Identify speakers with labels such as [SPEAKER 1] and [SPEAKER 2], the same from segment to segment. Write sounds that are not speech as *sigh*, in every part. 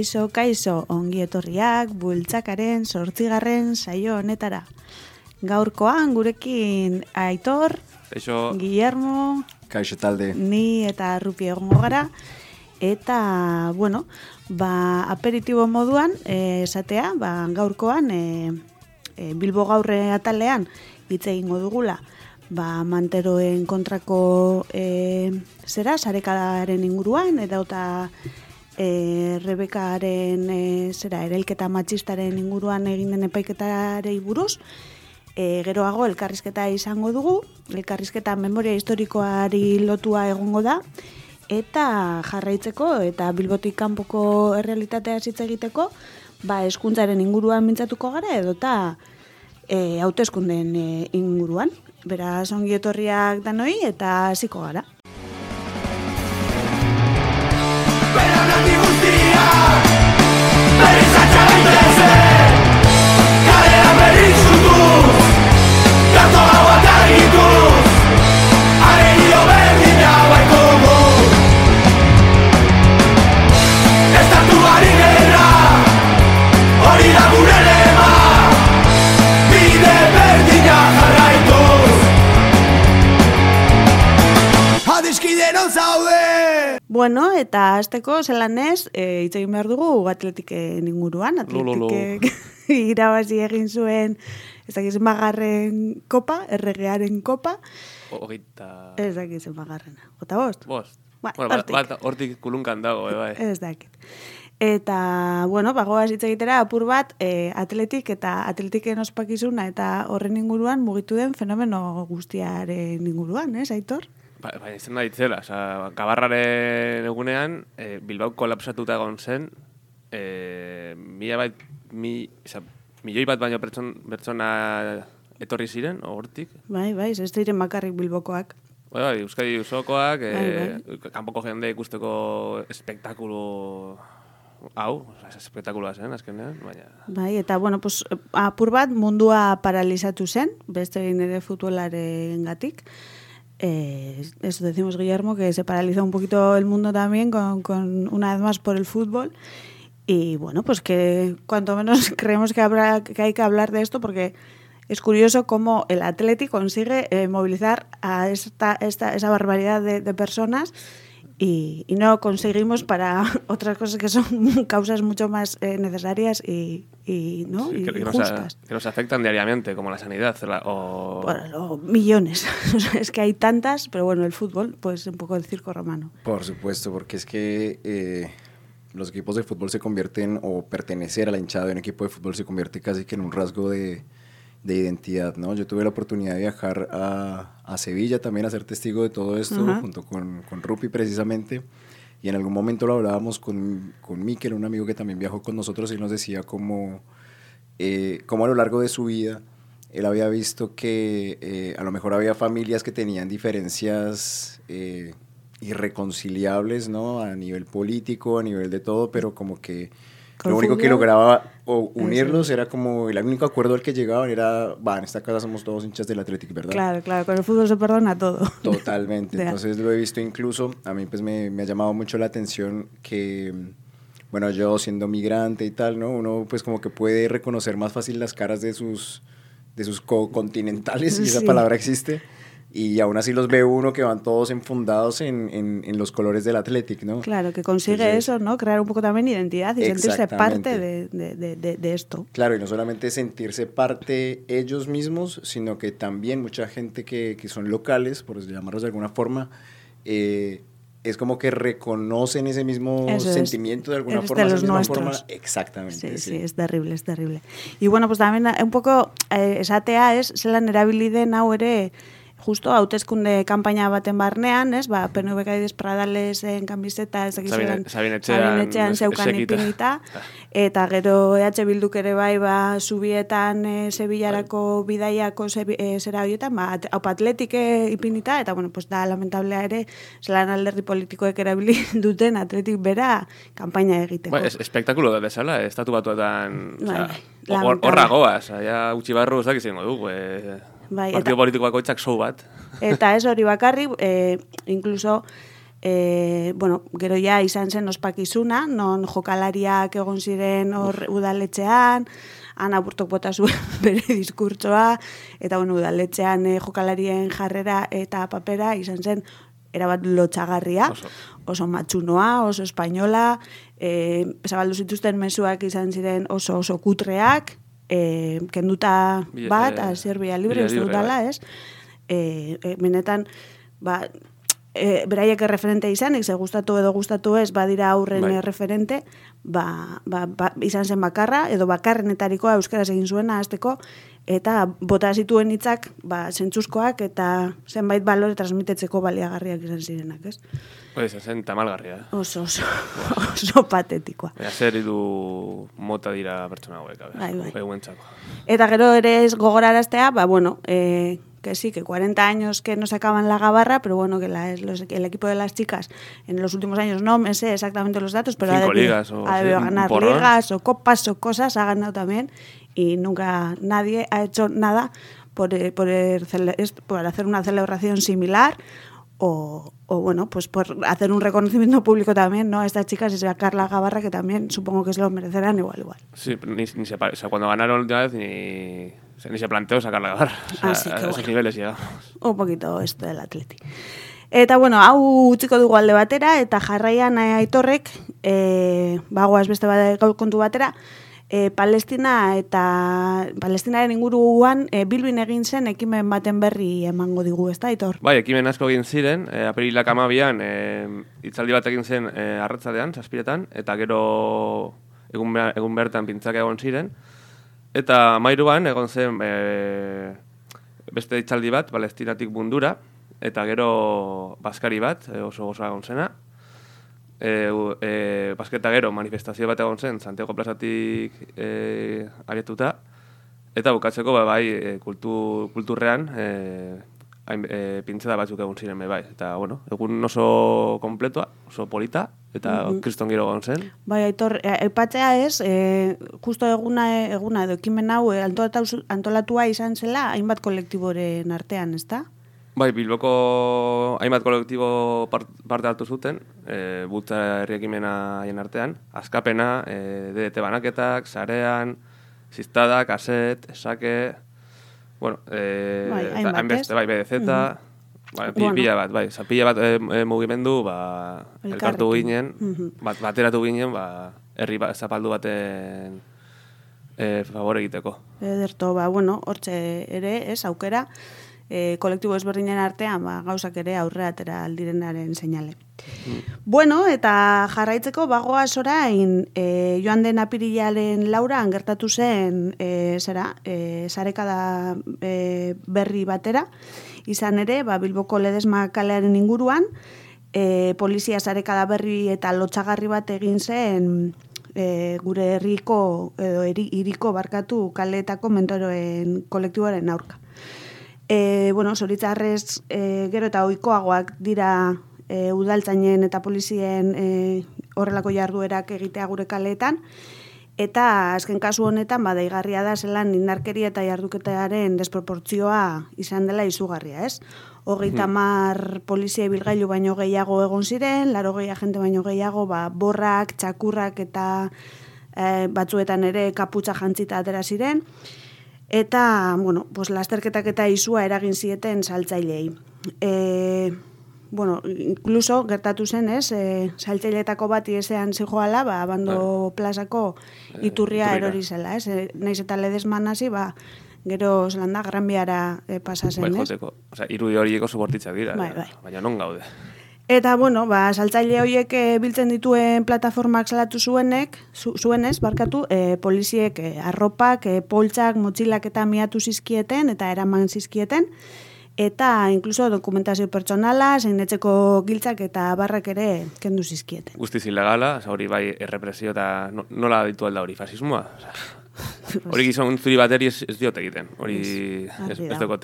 [SPEAKER 1] Kaixo, kaixo, ongi etorriak, bultzakaren sortzigarren saio honetara. Gaurkoan gurekin Aitor,
[SPEAKER 2] Eixo,
[SPEAKER 1] Guillermo,
[SPEAKER 3] Kaixo talde.
[SPEAKER 1] ni eta Rupi egongo gara. Eta, bueno, ba, aperitibo moduan, eh, esatea, ba, gaurkoan, e, e, Bilbo gaurre atalean, hitz egingo dugula, ba, manteroen kontrako e, zera, sarekadaren inguruan, eta eta e, Rebekaren e, zera, erelketa matxistaren inguruan egin den epaiketarei buruz, e, geroago elkarrizketa izango dugu, elkarrizketa memoria historikoari lotua egongo da, eta jarraitzeko eta bilbotik kanpoko errealitatea hitz egiteko, ba eskuntzaren inguruan mintzatuko gara edo eta e, hauteskunden e, inguruan. Beraz ongi etorriak danoi eta hasiko gara. Bueno, eta hasteko zelan ez, e, hitz egin behar dugu atletiken inguruan, atletikek *laughs* irabazi egin zuen, ez dakiz magarren kopa, erregearen kopa,
[SPEAKER 2] hogeita...
[SPEAKER 1] ez dakiz magarrena. Ota bost?
[SPEAKER 2] Bost.
[SPEAKER 1] Bai,
[SPEAKER 2] bueno, bat,
[SPEAKER 1] hortik.
[SPEAKER 2] bat hortik kulunkan dago, eh, bai.
[SPEAKER 1] Ez dakit. Eta, bueno, bagoaz hitz egitera apur bat e, atletik eta atletiken ospakizuna eta horren inguruan mugitu den fenomeno guztiaren inguruan, ez, Aitor?
[SPEAKER 2] Ba, baina izan da ditzela, oza, gabarraren egunean, e, Bilbao kolapsatuta egon zen, e, mila bat, mi, oza, milioi bat baino pertson, pertsona etorri ziren, hortik.
[SPEAKER 1] Bai, bai, ez diren bakarrik bilbokoak.
[SPEAKER 2] Bai, bai, Euskadi usokoak, e,
[SPEAKER 1] Bai,
[SPEAKER 2] kanpoko jende ikusteko espektakulu hau, oza, espektakulua zen, azkenean, baina...
[SPEAKER 1] Bai, eta, bueno, pues, apur bat mundua paralizatu zen, beste ere futbolaren gatik. Eh, eso decimos Guillermo, que se paraliza un poquito el mundo también con, con una vez más por el fútbol. Y bueno, pues que cuanto menos *laughs* creemos que, habrá, que hay que hablar de esto porque es curioso cómo el Atleti consigue eh, movilizar a esta, esta, esa barbaridad de personas y, y no conseguimos para *laughs* otras cosas que son *laughs* causas mucho más eh, necesarias y, y, ¿no?
[SPEAKER 2] Sí,
[SPEAKER 1] y
[SPEAKER 2] que, nos,
[SPEAKER 1] justas.
[SPEAKER 2] a- que nos afectan diariamente, como la sanidad la- o...
[SPEAKER 1] Bueno, millones. *laughs* Es que hay tantas, pero bueno, el fútbol, pues un poco el circo romano.
[SPEAKER 3] Por supuesto, porque es que eh, los equipos de fútbol se convierten, o pertenecer a la hinchada de un equipo de fútbol se convierte casi que en un rasgo de, de identidad, ¿no? Yo tuve la oportunidad de viajar a, a Sevilla también a ser testigo de todo esto, junto con, con Rupi precisamente, y en algún momento lo hablábamos con, con Mikel, un amigo que también viajó con nosotros, y nos decía como, eh, como a lo largo de su vida, él había visto que eh, a lo mejor había familias que tenían diferencias eh, irreconciliables, ¿no? A nivel político, a nivel de todo, pero como que lo único que lograba o unirlos era como el único acuerdo al que llegaban era, va, en esta casa somos todos hinchas del Atlético, ¿verdad?
[SPEAKER 1] Claro, claro, con el fútbol se perdona todo.
[SPEAKER 3] Totalmente. *laughs* Entonces lo he visto incluso, a mí pues me, me ha llamado mucho la atención que, bueno, yo siendo migrante y tal, ¿no? Uno pues como que puede reconocer más fácil las caras de sus, de sus co-continentales, si esa palabra existe. Y aún así los ve uno que van todos enfundados en, en, en los colores del Athletic, ¿no?
[SPEAKER 1] Claro, que consigue
[SPEAKER 3] Entonces,
[SPEAKER 1] eso, ¿no? Crear un poco también identidad y sentirse parte de, de, de, de- esto.
[SPEAKER 3] Claro, y no solamente sentirse parte ellos mismos, sino que también mucha gente que, que son locales, por llamarlos de alguna forma, eh, es como que reconocen ese mismo
[SPEAKER 1] Eso es.
[SPEAKER 3] sentimiento de alguna
[SPEAKER 1] Eres
[SPEAKER 3] forma.
[SPEAKER 1] de los nuestros.
[SPEAKER 3] Exactamente.
[SPEAKER 1] Sí, sí, es terrible, es terrible. Y bueno, pues también eh, un poco eh, esatea ez, zelan erabiliden hau ere justo hauteskunde kanpaina baten barnean, ez, ba, PNVk adibidez Pradalesen kanbizeta, ez dakiz
[SPEAKER 2] Sabin-
[SPEAKER 1] zelan,
[SPEAKER 2] Sabinetxean
[SPEAKER 1] Sabinetxean
[SPEAKER 2] es-
[SPEAKER 1] zeukan ipinita, eta gero EH Bilduk ere bai, ba, subietan e, Sevillarako bidaiako zebi- eh, zera horietan, ba, hau atletik eh, ipinita, eta bueno, pues da lamentablea ere, zelan alderdi politikoek erabili *laughs* duten atletik bera kanpaina egiteko.
[SPEAKER 2] Ba, es, espektakulo da bezala, estatu batuetan...
[SPEAKER 1] Bai,
[SPEAKER 2] osea,
[SPEAKER 1] bai,
[SPEAKER 2] hor-
[SPEAKER 1] lamentable.
[SPEAKER 2] Horra goaz, ja utzi barru ez dakiz izango dugu. E,
[SPEAKER 1] Bai,
[SPEAKER 2] partido
[SPEAKER 1] eta-
[SPEAKER 2] politiko bakoitzak show bat.
[SPEAKER 1] Eta ez hori bakarri, e, incluso E, bueno, gero ja izan zen ospakizuna, non jokalariak egon ziren hor udaletxean, han aburtok bota zuen *laughs* bere diskurtsoa, eta bueno, udaletxean e, jokalarien jarrera eta papera izan zen erabat lotxagarria,
[SPEAKER 2] Oso.
[SPEAKER 1] oso matxunoa, oso espainola, e, zabaldu zituzten mezuak izan ziren oso oso kutreak, e, kenduta bat,
[SPEAKER 2] eh,
[SPEAKER 1] a Serbia Libre,
[SPEAKER 2] Bide
[SPEAKER 1] uste dut
[SPEAKER 2] Libre,
[SPEAKER 1] dala,
[SPEAKER 2] bai.
[SPEAKER 1] ez? E, e, benetan, ba, e, beraiek erreferente izanik, ze gustatu edo gustatu ez, badira aurren
[SPEAKER 2] Bai.
[SPEAKER 1] erreferente, ba, ba, ba, izan zen bakarra, edo bakarrenetarikoa euskaraz egin zuena hasteko eta bota zituen hitzak ba, zentzuzkoak eta zenbait balore transmitetzeko baliagarriak izan zirenak, ez?
[SPEAKER 2] Hori izan zen tamalgarria. eh?
[SPEAKER 1] Oso, oso, *laughs* oso patetikoa.
[SPEAKER 2] Zer hiru mota dira pertsona hauek,
[SPEAKER 1] Bai, bai. Eta gero ere ez gogoraraztea, ba, bueno, eh, que sí, que 40 años que no sacaban la gabarra, pero bueno, que la, los- el equipo de las chicas en los últimos años, no me sé exactamente los datos, pero
[SPEAKER 2] Cinco
[SPEAKER 1] ha debido,
[SPEAKER 2] ligas o
[SPEAKER 1] ha
[SPEAKER 2] sí,
[SPEAKER 1] debido
[SPEAKER 2] un
[SPEAKER 1] ganar ligas o copas o cosas, ha ganado también y nunca nadie ha hecho nada por, eh, por, por hacer una celebración similar o, o, bueno, pues por hacer un reconocimiento *laughs* público también, ¿no? A estas chicas y sacar la gabarra que también supongo que se lo merecerán igual, igual.
[SPEAKER 2] Sí, pero ni, ni se, o sea, cuando ganaron la última vez ni, o sea, ni se planteó sacar la garra. O sea,
[SPEAKER 1] Así que
[SPEAKER 2] a esos
[SPEAKER 1] bueno.
[SPEAKER 2] niveles llegamos.
[SPEAKER 1] un poquito esto del atleti. Eta, bueno, hau utziko dugu alde batera, eta jarraian eh, aitorrek, e, bagoaz beste bat gaur kontu batera, e, Palestina eta Palestinaren inguruan e, bilbin egin zen ekimen baten berri emango digu, ez da, aitor?
[SPEAKER 2] Bai, ekimen asko egin ziren, e, apirilak amabian, e, itzaldi bat egin zen e, arratzadean, zazpiretan, eta gero egun, egun bertan pintzak egon ziren. Eta mairuan egon zen e, beste itzaldi bat, palestinatik mundura, eta gero baskari bat, e, oso oso egon zena. E, e, basketa gero manifestazio bat egon zen, Santiago plazatik e, abietuta, Eta bukatzeko ba, bai e, kultu, kulturrean e, hain, e, pintzada batzuk egun ziren bai. Eta bueno, egun oso kompletua, oso polita, eta kriston giro egon zen.
[SPEAKER 1] Bai, aitor, e, aipatzea ez, e, justo eguna, eguna edo ekimen hau e, antolatu- antolatua izan zela hainbat kolektiboren artean, ez da?
[SPEAKER 2] Bai, Bilboko hainbat kolektibo part, parte hartu zuten, e, butza herriekimena haien artean, askapena, e, DDT banaketak, sarean, ziztadak, aset, esake, bueno, e,
[SPEAKER 1] Bai, hainbat,
[SPEAKER 2] hainbeste, bai, BDZ, bai, pi-
[SPEAKER 1] Bueno.
[SPEAKER 2] pila bat, bai, oza, pila bat e, e, mugimendu, ba, elkartu ginen,
[SPEAKER 1] Mhm.
[SPEAKER 2] bat, bateratu ginen, ba, herri ba, zapaldu baten e, favore egiteko.
[SPEAKER 1] Ederto, ba, bueno, hortxe ere, ez, aukera, e, kolektibo ezberdinen artean, ba, gauzak ere aurrera atera aldirenaren seinale. Bueno, eta jarraitzeko bagoaz orain e, joan den apirilaren lauran gertatu zen e, zera, e, sarekada e, berri batera, izan ere, ba, Bilboko Ledesma kalearen inguruan, e, polizia sarekada berri eta lotxagarri bat egin zen e, gure herriko edo eri, iriko barkatu kaleetako mentoroen kolektiboaren aurka. E, bueno, zoritzarrez e, gero eta oikoagoak dira e, udaltzainen eta polizien e, horrelako jarduerak egitea gure kaleetan, eta azken kasu honetan badaigarria da zelan indarkeria eta jarduketaren desproportzioa izan dela izugarria, ez? Hogeita mar polizia ibilgailu baino gehiago egon ziren, laro agente baino gehiago, ba, borrak, txakurrak eta e, batzuetan ere kaputza jantzita atera ziren, Eta, bueno, pues, lasterketak eta izua eragin zieten saltzailei. E, bueno, incluso gertatu zen, ez, e, saltzaileetako bat iesean zijoala, ba, abando plazako iturria
[SPEAKER 2] iturrira.
[SPEAKER 1] erori zela, ez, e, naiz eta ledesman hasi, ba, gero zelan da, gran biara e, pasa zen,
[SPEAKER 2] Bai,
[SPEAKER 1] ez?
[SPEAKER 2] joteko. Osea, irudi horiek oso bortitzak dira.
[SPEAKER 1] Bai, bai.
[SPEAKER 2] Baina non gaude.
[SPEAKER 1] Eta, bueno, ba, saltzaile horiek eh, biltzen dituen plataformak salatu zuenek, zu, zuenez, barkatu, e, poliziek e, arropak, e, poltsak, motxilak eta miatu zizkieten, eta eraman zizkieten, eta inkluso dokumentazio pertsonala, zein etxeko giltzak eta barrak ere kendu zizkieten.
[SPEAKER 2] Guztiz ilegala, hori bai errepresio eta no- nola ditu alda hori, fasismoa. *laughs* Hori gizon zuri bateri ez, ez diot egiten. Hori ez,
[SPEAKER 1] argi
[SPEAKER 2] ez
[SPEAKER 1] dago.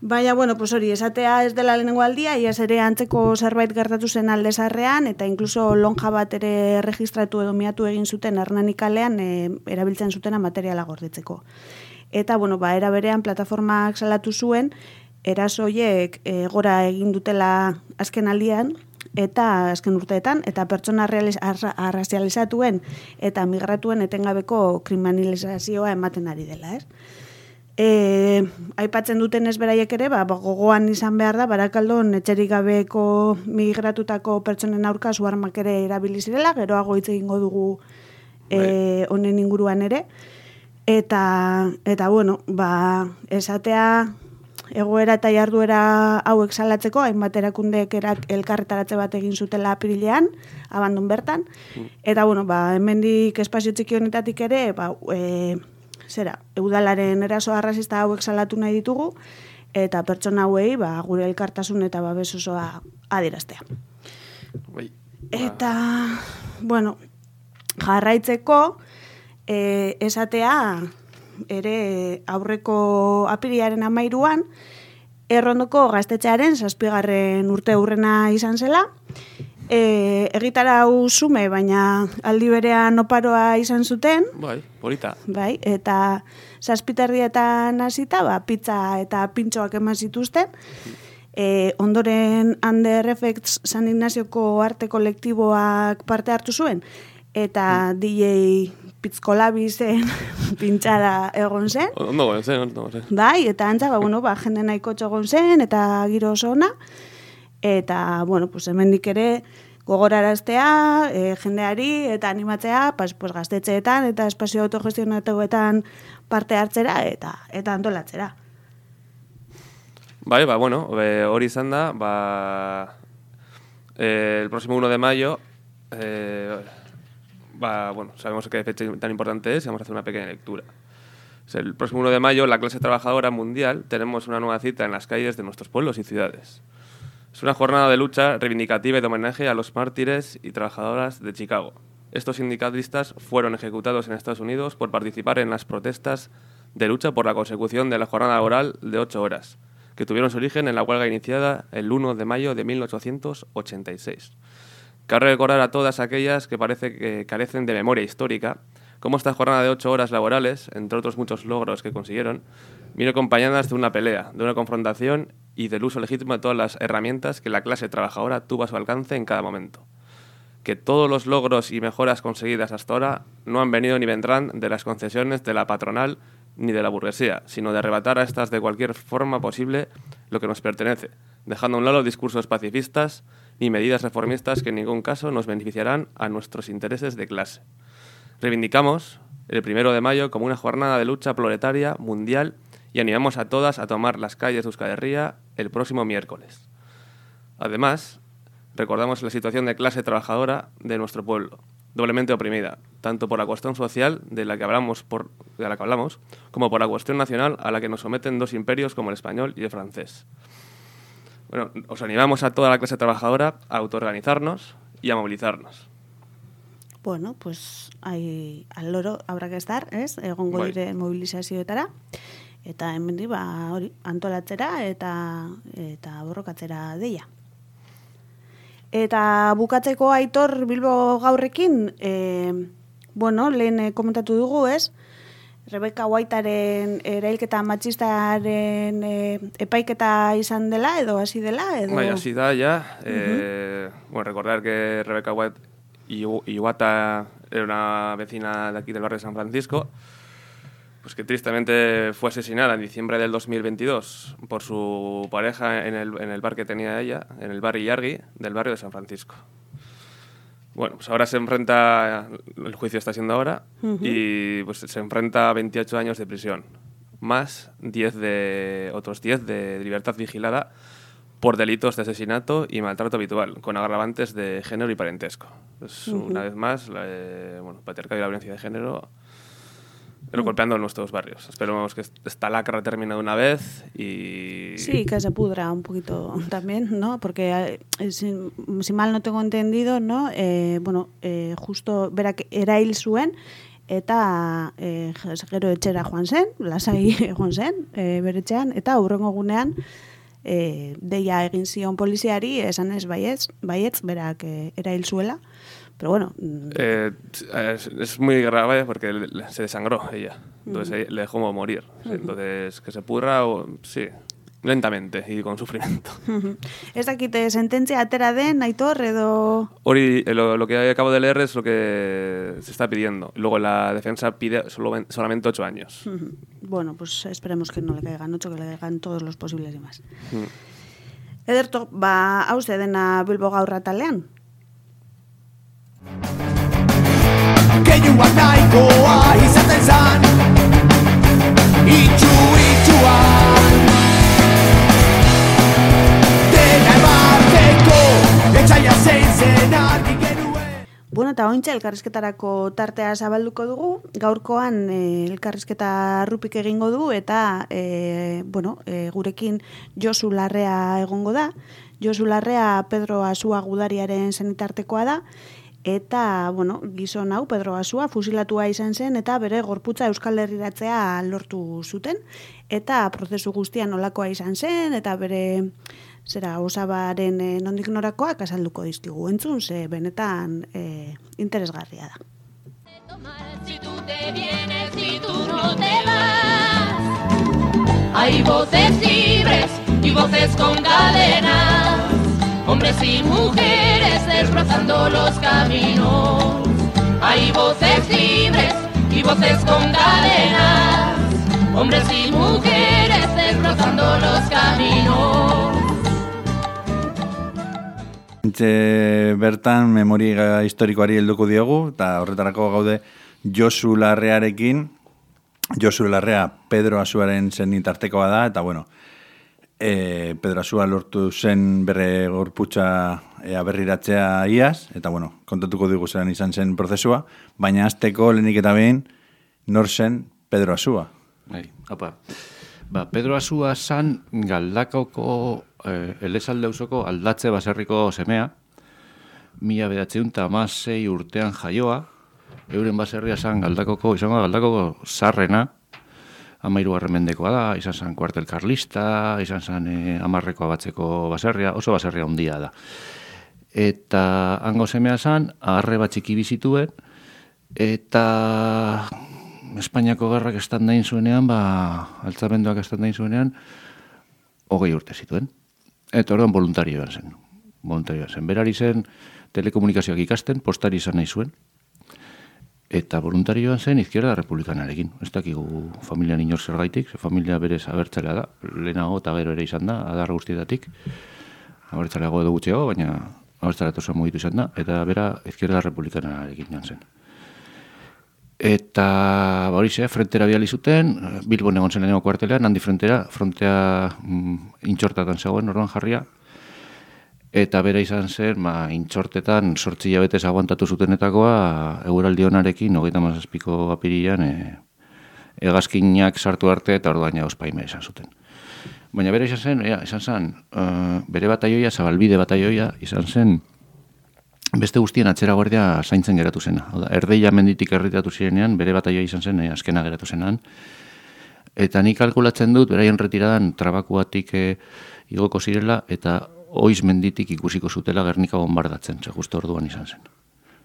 [SPEAKER 1] Baina, bueno, pues hori, esatea ez dela lehenengo aldia, iaz ere antzeko zerbait gertatu zen aldezarrean, eta inkluso lonja bat ere registratu edo miatu egin zuten Hernani kalean e, erabiltzen zutena materiala gordetzeko. Eta, bueno, ba, era berean plataformak salatu zuen, erasoiek e, gora egin dutela azken aldian, eta azken urteetan, eta pertsona arrazializatuen eta migratuen etengabeko kriminalizazioa ematen ari dela, ez? E, aipatzen duten ez beraiek ere, ba, gogoan izan behar da, barakaldon etxerik gabeko migratutako pertsonen aurka suarmak ere erabili zirela, geroago hitz egingo dugu e, honen inguruan ere. Eta, eta bueno, ba, esatea egoera eta jarduera hauek salatzeko, hainbat erakundeek erak elkarretaratze bat egin zutela apirilean, abandon bertan. Eta, bueno, ba, hemendik espazio txiki honetatik ere, ba, e, zera, eudalaren eraso arrazista hauek salatu nahi ditugu, eta pertsona hauei, ba, gure elkartasun eta babes osoa adieraztea.
[SPEAKER 2] Bai.
[SPEAKER 1] Eta, bueno, jarraitzeko, e, esatea, ere aurreko apiriaren amairuan, errondoko gaztetxearen zazpigarren urte hurrena izan zela, e, egitara sume, baina aldi berean oparoa izan zuten,
[SPEAKER 2] Bai, polita.
[SPEAKER 1] bai, eta zazpiterdietan hasita, ba, pizza eta pintxoak eman zituzten, e, ondoren Under Effects San Ignazioko arte kolektiboak parte hartu zuen, eta DJ Pitzkolabi zen *laughs* pintxada egon zen,
[SPEAKER 2] Ondo zen, ondo zen.
[SPEAKER 1] Bai, eta antza, ba, bueno, ba, jende nahiko txogon zen, eta giro oso ona. Eta, bueno, pues hemendik ere gogoraraztea, e, jendeari, eta animatzea, pues, pues, gaztetxeetan, eta espazio autogestionatuetan parte hartzera, eta eta antolatzera.
[SPEAKER 2] Bai, ba, bueno, eh, hori izan da, ba, eh, el próximo 1 de mayo, eh, va, bueno, sabemos qué fecha tan importante es vamos a hacer una pequeña lectura. Es el próximo 1 de mayo, la clase trabajadora mundial, tenemos una nueva cita en las calles de nuestros pueblos y ciudades. Es una jornada de lucha reivindicativa y de homenaje a los mártires y trabajadoras de Chicago. Estos sindicalistas fueron ejecutados en Estados Unidos por participar en las protestas de lucha por la consecución de la jornada laboral de ocho horas, que tuvieron su origen en la huelga iniciada el 1 de mayo de 1886. Cabe recordar a todas aquellas que parece que carecen de memoria histórica cómo esta jornada de ocho horas laborales, entre otros muchos logros que consiguieron, vino acompañadas de una pelea, de una confrontación y del uso legítimo de todas las herramientas que la clase trabajadora tuvo a su alcance en cada momento. Que todos los logros y mejoras conseguidas hasta ahora no han venido ni vendrán de las concesiones de la patronal ni de la burguesía, sino de arrebatar a estas de cualquier forma posible lo que nos pertenece, dejando a un lado discursos pacifistas ni medidas reformistas que en ningún caso nos beneficiarán a nuestros intereses de clase. Reivindicamos el primero de mayo como una jornada de lucha proletaria mundial y animamos a todas a tomar las calles de Euskal Herria el próximo miércoles. Además, recordamos la situación de clase trabajadora de nuestro pueblo, doblemente oprimida, tanto por la cuestión social de la que hablamos, por, de la que hablamos como por la cuestión nacional a la que nos someten dos imperios como el español y el francés. Bueno, os animamos a toda la clase trabajadora a autoorganizarnos y a movilizarnos.
[SPEAKER 1] Bueno, pues ai, al loro habrá que estar, ez? Egongo
[SPEAKER 2] Bai.
[SPEAKER 1] dire mobilizazioetara. Eta hemendi ba hori antolatzera eta eta borrokatzera deia. Eta bukatzeko Aitor Bilbo gaurrekin, e, bueno, lehen eh, komentatu dugu, ez? Rebeka Whitearen erailketa matxistaren e, epaiketa izan dela edo hasi dela edo
[SPEAKER 2] Vaya, así da ya. Eh, bueno, recordar que Rebecca White Iu- Iwata era una vecina de aquí del barrio de San Francisco, pues que tristemente fue asesinada en diciembre del 2022 por su pareja en el, en el bar que tenía ella, en el bar Iyargi del barrio de San Francisco. Bueno, pues ahora se enfrenta, el juicio está siendo ahora, y pues se enfrenta a 28 años de prisión, más 10 de, otros 10 de libertad vigilada por delitos de asesinato y maltrato habitual, con agravantes de género y parentesco. Pues, Una vez más, la, eh, bueno, patriarcado y la violencia de género pero golpeando en nuestros barrios. Esperemos que esta lacra termine de una vez y...
[SPEAKER 1] Sí, que se pudra un poquito también, ¿no? Porque eh, si, si mal no tengo entendido, ¿no? Eh, bueno, eh, justo berak erail zuen eta eh, gero etxera joan zen, lasai *laughs* egon zen, eh, bere etxean, eta hurrengo gunean eh, deia egin zion poliziari, esan ez baietz, baietz berak eh, erail zuela, pero bueno, mm,
[SPEAKER 2] Eh, es, es muy grave porque se desangró ella. Entonces eh, le dejó morir. Entonces, que se pudra, o, sí. lentamente y con sufrimiento. *laughs*
[SPEAKER 1] Ez dakite sententzia atera den, aitor, edo...
[SPEAKER 2] Ori, eh, lo, lo que acabo de leer es lo que se está pidiendo. Luego la defensa pide solo, solamente ocho años.
[SPEAKER 1] Bueno, pues esperemos que no le caigan ocho, que le caigan todos los posibles y más. Ederto, ba, hauze dena Bilbo gaurra talean?
[SPEAKER 4] Keinuak nahikoa izaten zan Itxu itxuan Dena emateko Etxaila zein zen argi genuen
[SPEAKER 1] Bueno, eta ointxe elkarrizketarako tartea zabalduko dugu. Gaurkoan e, elkarrizketa rupik egingo du eta e, bueno, e, gurekin Josu Larrea egongo da. Josu Larrea Pedro Asua gudariaren zenitartekoa da. Eta, bueno, gizon hau, Pedro Asua, fusilatua izan zen, eta bere gorputza Euskal Herriratzea lortu zuten. Eta prozesu guztian nolakoa izan zen, eta bere zera osabaren e, nondik norakoak azalduko dizkigu entzun, ze benetan e, interesgarria da.
[SPEAKER 5] Si tú te vienes y tú no te vas. Hay voces libres y voces con cadenas. Hombres y mujeres destrozando los caminos. Hay voces libres y voces con cadenas. Hombres y mujeres destrozando los caminos.
[SPEAKER 6] Entxe bertan memoria historikoari helduko diogu, eta horretarako gaude Josu Larrearekin, Josu Larrea Pedro Azuaren zenitartekoa da, eta bueno, e, Pedro Azua lortu zen bere gorputza e, aberriratzea iaz, eta bueno, kontatuko dugu zelan izan zen prozesua, baina azteko lehenik eta behin, nor zen Pedro Azua.
[SPEAKER 7] Bai, apa. Ba, Pedro Azua zan galdakoko eh, elezalde ausoko aldatze baserriko semea, mila bedatzeun eta urtean jaioa, euren baserria zan galdakoko, izango da galdakoko zarrena, amairu mendekoa da, izan zan kuartel karlista, izan zan eh, amarrekoa batzeko baserria, oso baserria handia da. Eta hango semea zan, arre bat txiki bizituen, eta Espainiako gerrak estan dain zuenean, ba, altzamenduak estan dain zuenean, hogei urte zituen. Eta orduan voluntarioan zen. Voluntarioan zen. Berari zen telekomunikazioak ikasten, postari izan nahi zuen. Eta voluntarioan zen izquierda republikanarekin. Ez dakigu familia inor zergaitik, ze familia berez abertzalea da, lehenago eta gero ere izan da, adar guztietatik. Abertzaleago edo gutxeago, baina abertzalea oso mugitu izan da, eta bera izquierda republikanarekin joan zen. Eta, ba hori ze, frentera biali zuten, Bilbon egon zen lehenengo kuartelean, handi frentera, frontea mm, intxortatan zegoen, orduan jarria. Eta bera izan zen, ba, intxortetan sortzi jabetez aguantatu zutenetakoa, eguraldi honarekin, hogeita mazazpiko apirian, e, egazkinak sartu arte eta orduan ja ospaime izan zuten. Baina bera izan zen, ea, izan zen, eh, bere bataioia, zabalbide bataioia, izan zen, beste guztien atzera guardia zaintzen geratu zena. Hau da, erdeia menditik erritatu zirenean, bere bataioa izan zen, eh, azkena geratu zenan. Eta nik kalkulatzen dut, beraien retiradan trabakuatik eh, igoko zirela, eta oiz menditik ikusiko zutela Gernika bombardatzen, ze justo orduan izan zen.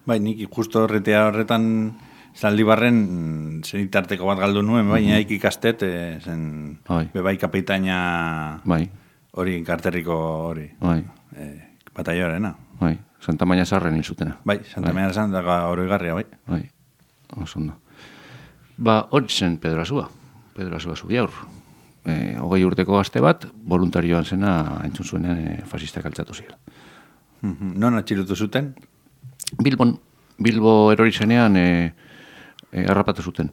[SPEAKER 6] Bai, nik justo horretea horretan zaldibarren zenitarteko bat galdu nuen, bai, mm ikastet, e, zen,
[SPEAKER 7] Bai.
[SPEAKER 6] bebai kapitaina
[SPEAKER 7] Bai,
[SPEAKER 6] hori, karterriko hori,
[SPEAKER 7] bai,
[SPEAKER 6] e, bataioarena.
[SPEAKER 7] bai, Santa Maia zarren hil zutena.
[SPEAKER 6] Bai, Santa Maria esan daga hori garria, bai.
[SPEAKER 7] Bai, oso ondo. Ba, hori zen Pedro Azua, Pedro Azua zubi aur. E, hogei urteko gazte bat, voluntarioan zena entzun zuenean e, fasistak altzatu ziren.
[SPEAKER 6] Mhm. Non atxilotu zuten?
[SPEAKER 7] Bilbon, Bilbo erori zenean e, e, harrapatu zuten.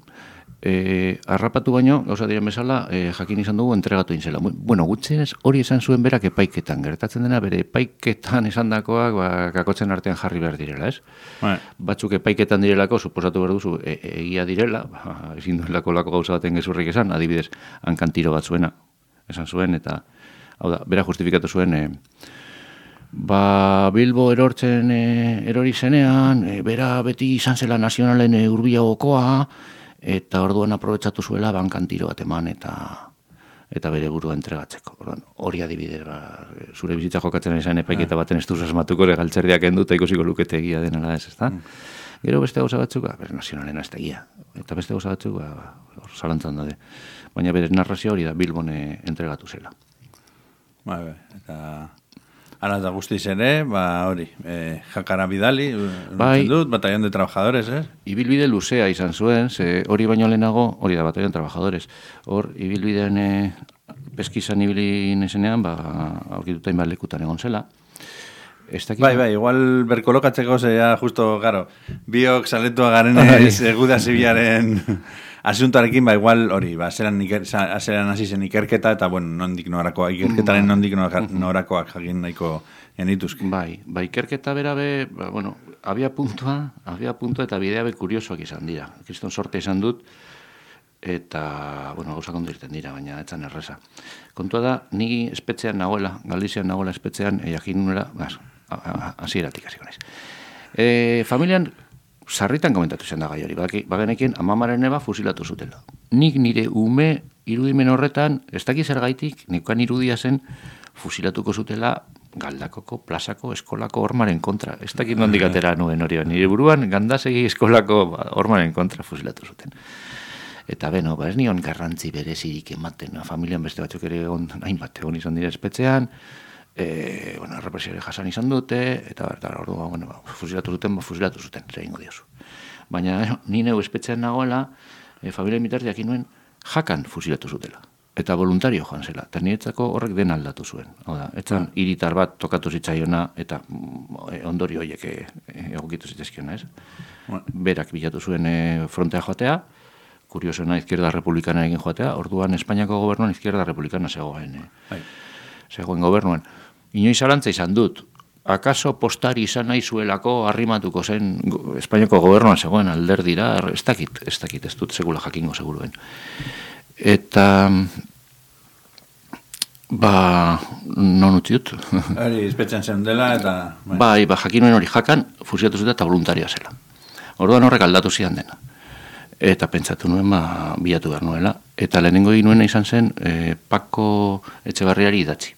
[SPEAKER 7] E, harrapatu baino, gauza diren bezala, e, jakin izan dugu entregatu inzela. Bueno, gutxienez hori esan zuen berak epaiketan. Gertatzen dena, bere epaiketan *laughs* esan dakoak, ba, kakotzen artean jarri behar direla, ez?
[SPEAKER 6] Bai.
[SPEAKER 7] Batzuk epaiketan direlako, suposatu behar duzu, e, e- egia direla, ba, ezin duelako lako gauza baten gezurrik esan, adibidez, hankantiro bat zuena, esan zuen, eta, hau da, bera justifikatu zuen, e, Ba, Bilbo erortzen e, erori zenean, e, bera beti izan zela nazionalen e, urbiagokoa, eta orduan aprobetsatu zuela bankantiro bat eman eta eta bere burua entregatzeko. Orduan, hori adibide, ba, zure bizitza jokatzen izan epaiketa baten ez duz asmatuko ere galtzerdiak endu eta ikusiko lukete egia denala ez, ezta? Gero beste gauza batzuk, ba, bere nazionalen ez da egia. Eta beste gauza batzuk, ba, hor zalantzan daude. Baina bere narrazio hori da Bilbone entregatu zela.
[SPEAKER 6] Bai, bai, eta... Ara da guztiz ere, ba, hori, eh, jakara bidali,
[SPEAKER 7] Bai.
[SPEAKER 6] bai. dut, batallón de trabajadores, eh?
[SPEAKER 7] Ibilbide luzea izan zuen, ze hori baino lehenago, hori da batallon trabajadores. Hor, ibilbidean e, peskizan ibili nezenean, ba, aurkituta inbat lekutan egon zela. Ez dakit,
[SPEAKER 6] Bai, bai, igual berkolokatzeko zea, justo, garo, biok saletua garen
[SPEAKER 7] Bai.
[SPEAKER 6] ez, eguda zibiaren *laughs* asuntoarekin, ba, igual, hori, ba, iker, za- zelan hasi zen ikerketa, eta, bueno, nondik norakoak, ikerketaren nondik nora- norakoak jakin nahiko genituzke.
[SPEAKER 7] Bai, bai, ikerketa bera be, ba, bueno, abia puntua, abia puntua eta bidea be kuriosoak izan dira. Kriston sorte izan dut, eta, bueno, gauza kondo irten dira, baina etzan erreza. Kontua da, ni espetzean nagoela, Galizian nagoela espetzean, e, jakin nunera, gaz, hasieratik hasiko naiz. E, familian, sarritan komentatu zen da gai hori, baki, bagenekien amamaren eba fusilatu zutela. Nik nire ume irudimen horretan, ez dakiz zergaitik, nikoan irudia zen fusilatuko zutela galdakoko, plazako, eskolako hormaren kontra. Ez dakit nondik atera nuen hori, nire buruan gandasegi eskolako hormaren kontra fusilatu zuten. Eta beno, ba ez nion garrantzi berezirik ematen, familian beste batzuk ere egon, hainbat egon izan dira espetzean, e, bueno, represiore jasan izan dute, eta, eta ordu, ba, bueno, ba, fusilatu zuten, ba, fusilatu zuten, zer egingo diozu. Baina eh, ni neu espetzean nagoela, e, familia mitarteak nuen jakan fusilatu zutela. Eta voluntario joan zela, eta niretzako horrek den aldatu zuen. Hau da, etzan hiritar bat tokatu zitzaiona, eta mm, e, ondorio horiek e, egokitu zitzaizkiona, ez? Berak bilatu zuen e, frontea joatea, kuriosena izquierda republikana egin joatea, orduan Espainiako gobernuan izquierda republikana zegoen. E,
[SPEAKER 6] Bai.
[SPEAKER 7] zegoen gobernuan. Inoiz zalantza izan dut, akaso postari izan nahi zuelako arrimatuko zen Espainiako gobernuan zegoen alderdira, ez dakit, ez dakit, ez dut segula jakingo seguruen. Eta, ba, non utzi dut. *laughs*
[SPEAKER 6] Hori, espetxan zen dela, eta... bai.
[SPEAKER 7] ba, jakin nuen hori jakan, fusiatu zuten eta voluntarioa zela. Orduan horrek aldatu zidan dena. Eta pentsatu nuen, ba, bilatu behar nuela. Eta lehenengo egin nuena izan zen, e, Pako Etxebarriari idatzi.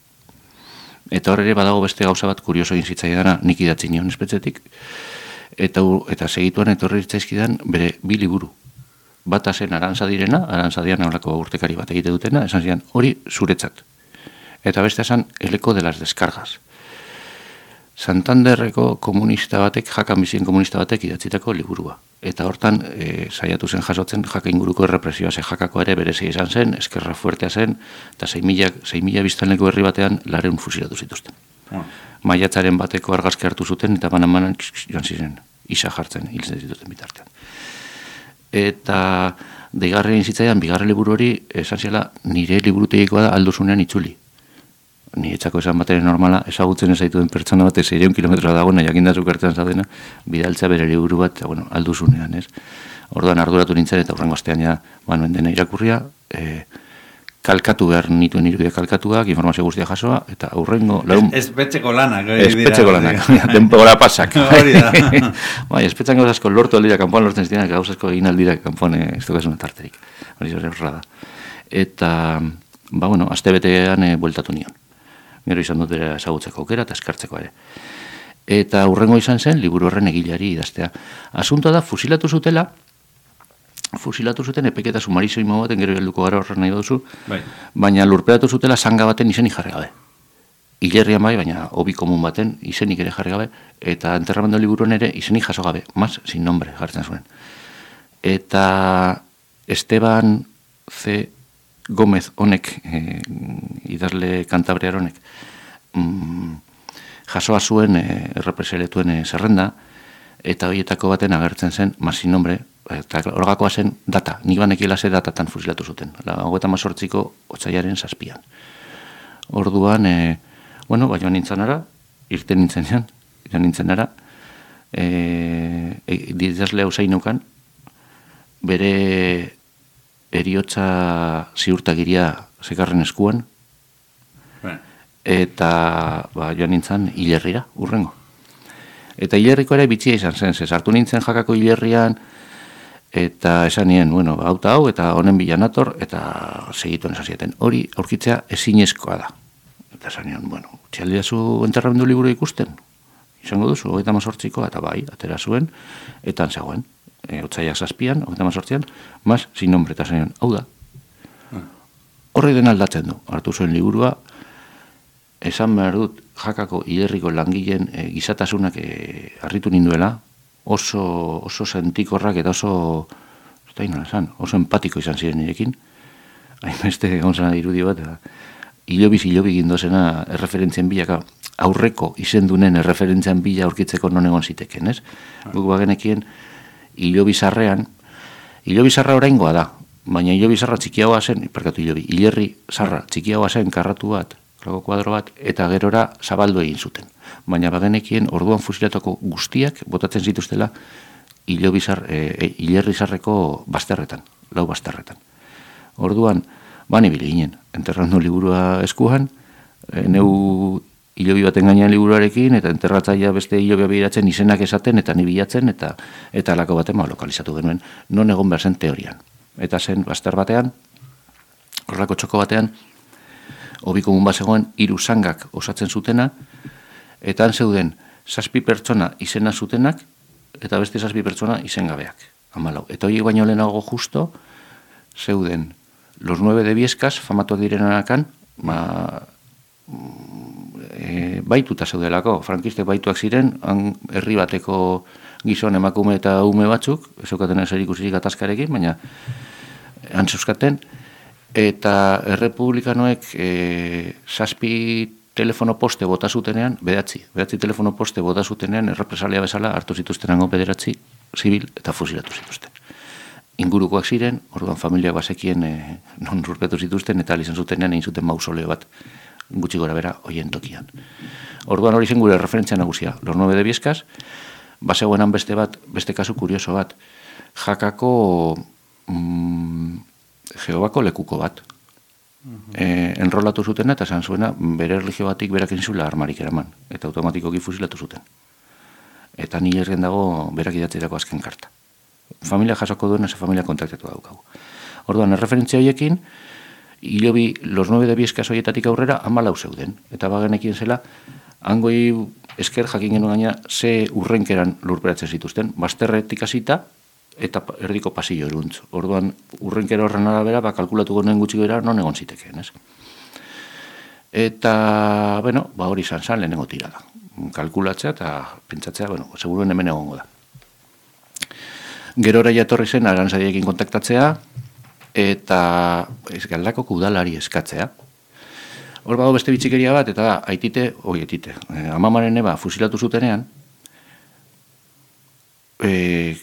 [SPEAKER 7] Eta hor ere badago beste gauza bat kurioso egin zitzaidana nik idatzi nion espetzetik. Eta, eta segituan etorri zitzaizkidan bere bi liburu. Bata zen arantza direna, arantza dian urtekari bat egite dutena, esan zidan hori zuretzat. Eta beste esan eleko de las descargas. Santanderreko komunista batek, jakan bizien komunista batek idatzitako liburua. Eta hortan e, saiatu zen jasotzen jaka inguruko errepresioa, ze jakako ere berezia izan zen, eskerra fuertea zen, eta 6.000 biztanleko herri batean laren fusilatu zituzten.
[SPEAKER 6] Ah.
[SPEAKER 7] Maiatzaren bateko argazki hartu zuten, eta banan banan joan ziren, isa jartzen, hil zituzten bitartean. Eta deigarren zitzaidan, bigarren liburu hori, esan ziela, nire liburutegikoa da alduzunean itzuli niretzako esan bateren normala, ezagutzen ez zaituen pertsona bat, zeireun kilometroa dagoena, jakinda zukertzen zaudena, bidaltza bere liburu bat, bueno, alduzunean, ez? Orduan arduratu nintzen, eta horrengo astean ja, banuen dena irakurria, e, kalkatu behar nituen irudia kalkatuak, informazio guztia jasoa, eta aurrengo, laun,
[SPEAKER 6] Ez, espetxeko lanak. dira,
[SPEAKER 7] Espetxeko
[SPEAKER 6] hori
[SPEAKER 7] lanak,
[SPEAKER 6] dira.
[SPEAKER 7] denbora pasak. *laughs*
[SPEAKER 6] Hori da. *laughs*
[SPEAKER 7] bai, espetxan gauz asko lortu aldira kanpoan lortzen ziren, gauz asko egin aldira kanpoan eh, ez dukazuna tarterik. Hori zure horra da. Eta, ba, bueno, aste betean e, bueltatu nion. Gero izan dut ere ezagutzeko aukera eta eskartzeko ere. Eta hurrengo izan zen, liburu horren egileari idaztea. Asuntoa da, fusilatu zutela, fusilatu zuten epeketa sumarizoimo baten gero helduko gara horren nahi duzu,
[SPEAKER 6] Bai.
[SPEAKER 7] baina lurperatu zutela zanga baten izenik jarri gabe. Hilerrian bai, baina hobi komun baten izenik ere jarri gabe, eta enterramendo liburuan ere izenik jaso gabe, mas sin nombre jartzen zuen. Eta Esteban C. Gómez honek, eh, idazle kantabrear honek, mm, jasoa zuen eh, errepresaletuen eh, zerrenda, eta horietako baten agertzen zen, mas sin nombre, eta horgakoa zen data, nik banekiela ze datatan fusilatu zuten, la hogeta mazortziko otxaiaren zazpian. Orduan, e, bueno, ba, joan nintzen ara, irten nintzen zen, joan nintzen ara, e, e, didazle hau zainukan, bere eriotza ziurtagiria zekarren eskuan,
[SPEAKER 6] Bai.
[SPEAKER 7] eta ba, joan nintzen hilerrira, urrengo. Eta hilerriko ere bitxia izan zen, ze sartu nintzen jakako hilerrian, eta esan nien, bueno, ba, auta hau, eta honen bila nator, eta segituen esan zieten. Hori aurkitzea ezinezkoa da. Eta esan nien, bueno, txaldiazu enterramendu liburu ikusten? Izango duzu, hogeita mazortzikoa, eta bai, atera zuen, eta zegoen. E, otzaiak zazpian, hogeita mazortzian, mas, sin nombre, eta nien, hau da. Horri den aldatzen du, hartu zuen liburua, esan behar dut jakako hilerriko langileen e, gizatasunak e, harritu ninduela, oso, oso sentikorrak eta oso, ez da inola esan, oso empatiko izan ziren nirekin, hainbeste gonzana irudi bat, eta hilobiz hilobi gindozena erreferentzien bilaka, aurreko izendunen erreferentzian bila aurkitzeko non egon ziteken, ez? Guk bagenekien hilobizarrean, hilobizarra oraingoa da, baina hilobizarra txikiagoa zen, perkatu hilobi, hilerri zarra txikiagoa zen karratu bat, lago kuadro bat, eta gerora zabaldu egin zuten. Baina bagenekien orduan fusilatoko guztiak botatzen zituztela hilobizar, e, e, hilerri zarreko bazterretan, lau bazterretan. Orduan, bani bile ginen, enterrandu liburua eskuhan, e, neu hilobi baten gainean liburuarekin, eta enterratzaia beste hilobia behiratzen izenak esaten, eta ni bilatzen, eta eta lako baten ma lokalizatu genuen, non egon behar zen teorian. Eta zen, bazter batean, horrelako txoko batean, hobi komun bat zegoen, hiru sangak osatzen zutena, eta han zeuden, zazpi pertsona izena zutenak, eta beste zazpi pertsona izen gabeak. Amalau. Eta horiek baino lehenago justo, zeuden, los nueve de bieskas, famatuak direnakan, ma, e, baituta zeudelako, frankistek baituak ziren, han herri bateko gizon emakume eta ume batzuk, ezokaten ez erikusirik atazkarekin, baina han zeuskaten, eta errepublikanoek e, zazpi telefono poste bota zutenean, bedatzi, bedatzi telefono poste bota zutenean, errepresalia bezala hartu zituzten ango bederatzi, zibil eta fusilatu zituzten. Ingurukoak ziren, orduan familiak bazekien e, non rurpetu zituzten, eta izan zutenean egin zuten mausoleo bat gutxi gora bera hoien tokian. Orduan hori zen gure referentzia nagusia, los 9 de Bieskas, basegoenan beste bat, beste kasu kurioso bat, jakako mm, geobako lekuko bat. E, enrolatu zuten eta esan zuena bere erligio batik berak zula armarik eraman, eta automatikoki fusilatu zuten. Eta ni ergen dago berak idatzerako azken karta. Familia jasoko duen, eze familia kontaktatu daukagu. Orduan, erreferentzia horiekin, hilobi, los nueve de bieskas hoietatik aurrera, amalau zeuden. Eta bagenekin zela, hangoi esker jakin genuen gaina, ze urrenkeran lurperatzen zituzten, bazterretik hasita eta erdiko pasillo eruntz. Orduan, urrenkera horren arabera, ba, kalkulatu gonen gutxi gara, non egon zitekeen, ez? Eta, bueno, ba hori izan zan lehenengo tirada. Kalkulatzea eta pentsatzea, bueno, seguruen hemen egongo da. Gerora jatorri zen, arantzaiekin kontaktatzea, eta ez galdako udalari eskatzea. Hor bago beste bitxikeria bat, eta da, aitite, oi, aitite, eh, amamaren eba fusilatu zutenean, eh,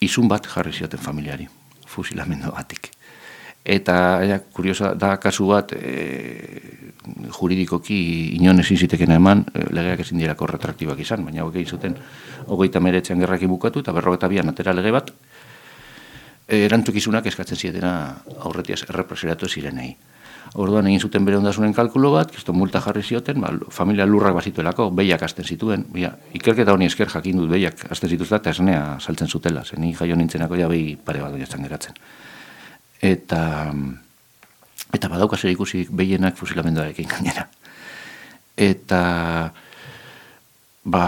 [SPEAKER 7] izun bat jarri zioten familiari, fusilamendu batik. Eta, ja, kuriosa, da kasu bat, e, juridikoki inon ezin ziteken eman, e, legeak ezin dirako retraktibak izan, baina hogei zuten, hogeita meretzean gerraki bukatu, eta berrogeta bian atera lege bat, erantukizunak eskatzen zietena aurretiaz errepreseratu zirenei. Orduan egin zuten bere ondasunen kalkulo bat, kisto multa jarri zioten, ba, familia lurrak bazituelako, behiak azten zituen. Bia, ikerketa honi esker jakin dut behiak azten zituzta, eta esnea saltzen zutela, zen ni jaio nintzenako ja behi pare bat jatzen geratzen. Eta, eta badauka zer ikusi behienak fusilamenduarekin gainera. Eta, ba,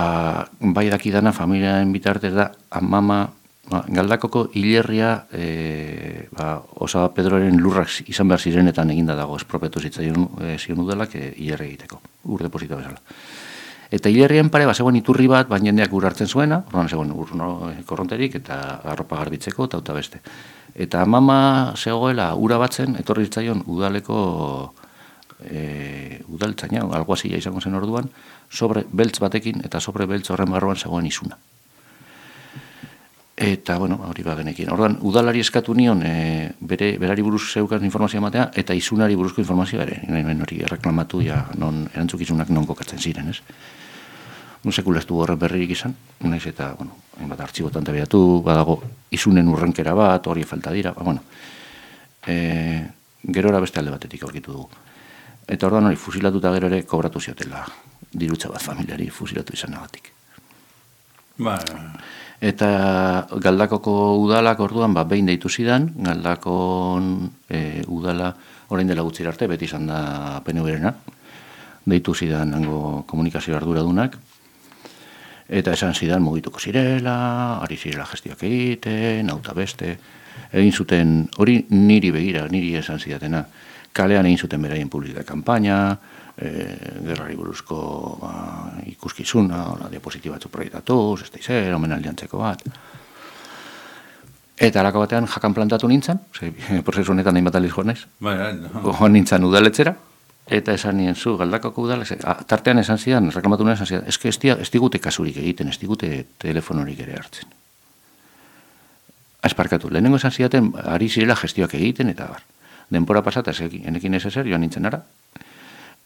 [SPEAKER 7] bai dakidana familiaren bitartez da, amama, Ba, galdakoko hilerria e, ba, osa Pedroren lurrak izan behar zirenetan eginda dago espropetu zitzaion e, zion udalak e, hilerri egiteko, ur deposito bezala. Eta hilerrien pare, ba, zegoen iturri bat, baina jendeak ur hartzen zuena, orduan zegoen ur no, korronterik eta arropa garbitzeko eta uta beste. Eta mama zegoela ura batzen, etorri zitzaion udaleko e, udaltzaina, alguazia izango zen orduan, sobre beltz batekin eta sobre beltz horren barruan zegoen izuna. Eta, bueno, hori ba genekin. Orduan, udalari eskatu nion, e, bere, berari buruz zeukan informazioa matea, eta izunari buruzko informazioa ere. Nire hori reklamatu, ja, non, erantzukizunak non kokatzen ziren, ez? Un sekulaztu horren berririk izan, naiz eta, bueno, bat artxibotan tabiatu, badago, izunen urrenkera bat, hori falta dira, ba, bueno. E, gerora beste alde batetik aurkitu dugu. Eta orduan hori, fusilatuta gero ere kobratu ziotela dirutza bat familiari fusilatu izan nagatik.
[SPEAKER 6] Ba,
[SPEAKER 7] Eta galdakoko udalak orduan, ba, behin deitu zidan, galdakon e, udala orain dela gutxi arte, beti izan da PNV-rena, deitu zidan nango komunikazio arduradunak, eta esan zidan mugituko zirela, ari zirela gestioak egiten, auta beste, egin zuten, hori niri begira, niri esan zidatena, kalean egin zuten beraien publizita kampaina, e, gerrari buruzko ba, ikuskizuna, ola, diapositiba batzu proiektatuz, ez da izer, omenaldiantzeko bat. Eta alako batean jakan plantatu nintzen, ze, *laughs* prozesu honetan nahi bat aliz joan naiz,
[SPEAKER 6] Bai, bai, no.
[SPEAKER 7] joan nintzen udaletzera, eta esan nien zu, galdakako udalez, tartean esan zidan, reklamatu nuen esan zidan, eske ez, digute kasurik egiten, ez digute telefonorik ere hartzen. Esparkatu, lehenengo esan zidaten, ari zirela gestioak egiten, eta bar. Denpora pasata, enekin ez ezer, joan nintzen ara,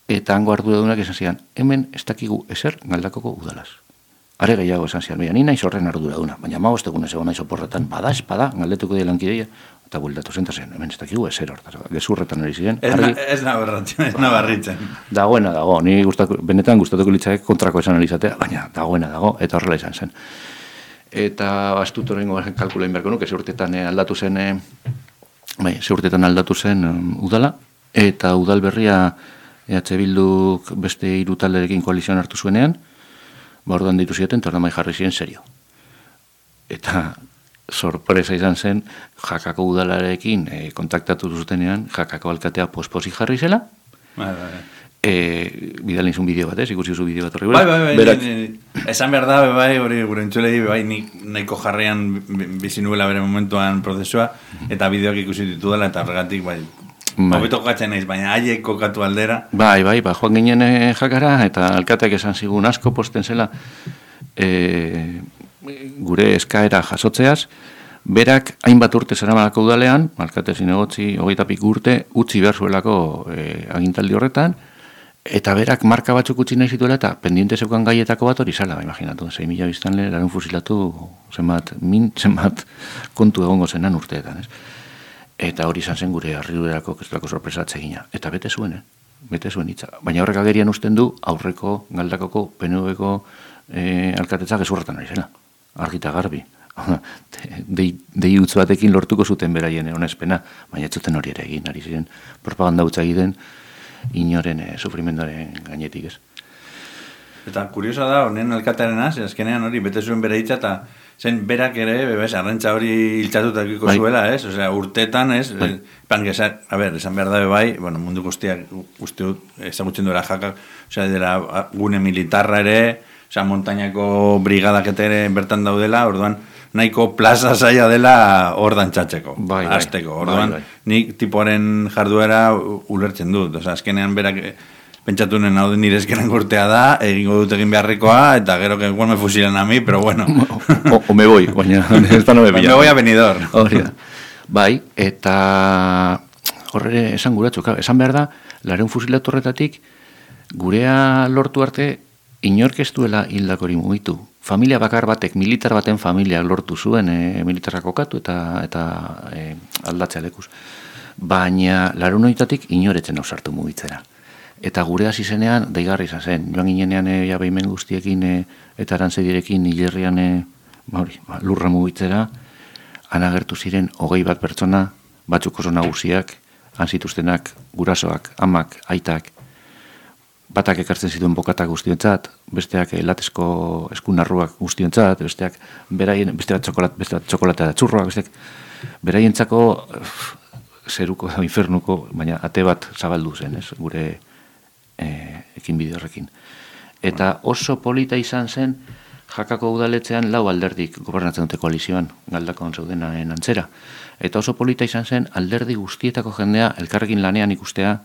[SPEAKER 7] eta hango arduradunak esan zidan, hemen ez dakigu ezer galdakoko udalaz. Are gehiago esan zidan, baina ni naiz horren arduraduna, baina ma egun ez egon naiz oporretan, bada espada, galdetuko die lankideia, eta bueltatu zen, zen, hemen ez dakigu ezer hortaz, gezurretan ari ziren.
[SPEAKER 6] Ez,
[SPEAKER 7] argi-
[SPEAKER 6] ez nabarratzen, ez nabarritzen.
[SPEAKER 7] Dagoena dago, ni gustatu, benetan gustatuko litzake kontrako esan alizatea, baina dagoena dago, eta horrela izan zen. Eta astut horrengo *laughs* kalkula inberko nuke, ze urtetan eh, aldatu zen, eh, bai, ze urtetan aldatu zen um, udala, eta udal berria EH Bilduk beste hiru talderekin koalizioan hartu zuenean, ba orduan ditu zieten, bai jarri ziren serio. Eta sorpresa izan zen, jakako udalarekin eh, kontaktatu zutenean, jakako alkatea posposi jarri zela,
[SPEAKER 6] Bai, bai, bai.
[SPEAKER 7] e, bidali nizun bideo bat, ez? Ikusi zu bideo bat horri
[SPEAKER 6] Bai, bai, bai,
[SPEAKER 7] Berak,
[SPEAKER 6] ni- ni- esan behar da, bai, hori gure entzulei, bai, nik nahiko jarrean bi- bizi nuela bere momentuan prozesua, eta bideoak ikusi ditudala, eta horregatik, bai,
[SPEAKER 7] Bai.
[SPEAKER 6] hobeto kokatzen naiz, baina haiek kokatu aldera,
[SPEAKER 7] bai, bai, ba, joan ginen eh, jakara, eta alkateak esan zigun asko posten zela e, gure eskaera jasotzeaz, berak hainbat urte zeramalako udalean, alkate zinegotzi, hogeita pik urte, utzi behar zuelako e, agintaldi horretan, eta berak marka batzuk utzi nahi zituela, eta pendiente zeukan gaietako bat hori zala, imaginatu, 6 mila biztanle, larun fusilatu, zenbat, min, *laughs* zenbat kontu egongo zenan urteetan, ez? Eta hori izan zen gure harrirurako kestelako sorpresa atsegina. Eta bete zuen, eh? Bete zuen hitza. Baina horrek agerian usten du aurreko galdakoko PNV-ko eh, alkatetza gezurretan ari zela. Argita garbi. dei, dei utz batekin lortuko zuten beraien onespena, baina ez zuten hori ere egin, ari ziren propaganda utza egiten inoren eh, sufrimendoaren gainetik ez.
[SPEAKER 6] Eta kuriosa da, honen alkatearena, ze azkenean hori, bete zuen bere hitza, eta zen berak ere, bebes, arrentza hori hiltzatutakiko
[SPEAKER 7] Bai.
[SPEAKER 6] zuela, ez? Osea, urtetan, ez?
[SPEAKER 7] Bai.
[SPEAKER 6] Pan, gesa, a ber, esan behar da, be bai, bueno, mundu guztiak, uste dut, ezagutzen duela jaka, osea, dela gune militarra ere, osea, montainako brigadak ere bertan daudela, orduan, nahiko plaza zaila dela hor dantzatzeko,
[SPEAKER 7] Bai, bai.
[SPEAKER 6] hasteko. Orduan,
[SPEAKER 7] Bai, bai.
[SPEAKER 6] nik tipoaren jarduera ulertzen dut. Osea, azkenean berak pentsatu nuen hau nire ezkeran gortea da, egingo dut egin beharrekoa, eta gero que igual me fusilan a mí, pero bueno. *laughs*
[SPEAKER 7] o, o me voy, baina *laughs* ez da no me
[SPEAKER 6] me voy a venidor.
[SPEAKER 7] Hori da. Bai, eta horre esan guratxo, claro, esan behar da, laren fusilatu horretatik, gurea lortu arte, inork ez duela hildako hori mugitu. Familia bakar batek, militar baten familia lortu zuen, e, militarrak kokatu eta eta e, aldatzea lekuz. Baina larun horitatik inoretzen ausartu mugitzera. Eta gure hasi zenean, daigarri izan zen, joan ginenean e, ja behimen guztiekin e, eta arantzedirekin hilerrian e, ba hori, ba, lurra mugitzera, han agertu ziren hogei bat pertsona, batzuk oso nagusiak, han zituztenak, gurasoak, amak, aitak, batak ekartzen zituen bokatak guztiontzat, besteak latezko eskunarruak guztiontzat, besteak beraien, beste bat txokolat, beste bat txokolatea txurroak, besteak beraientzako zeruko *laughs* infernuko, baina ate bat zabaldu zen, ez, gure eh, ekin bide horrekin. Eta oso polita izan zen, jakako udaletzean lau alderdik gobernatzen dute koalizioan, galdakon zeudenaren antzera. Eta oso polita izan zen, alderdi guztietako jendea, elkarrekin lanean ikustea,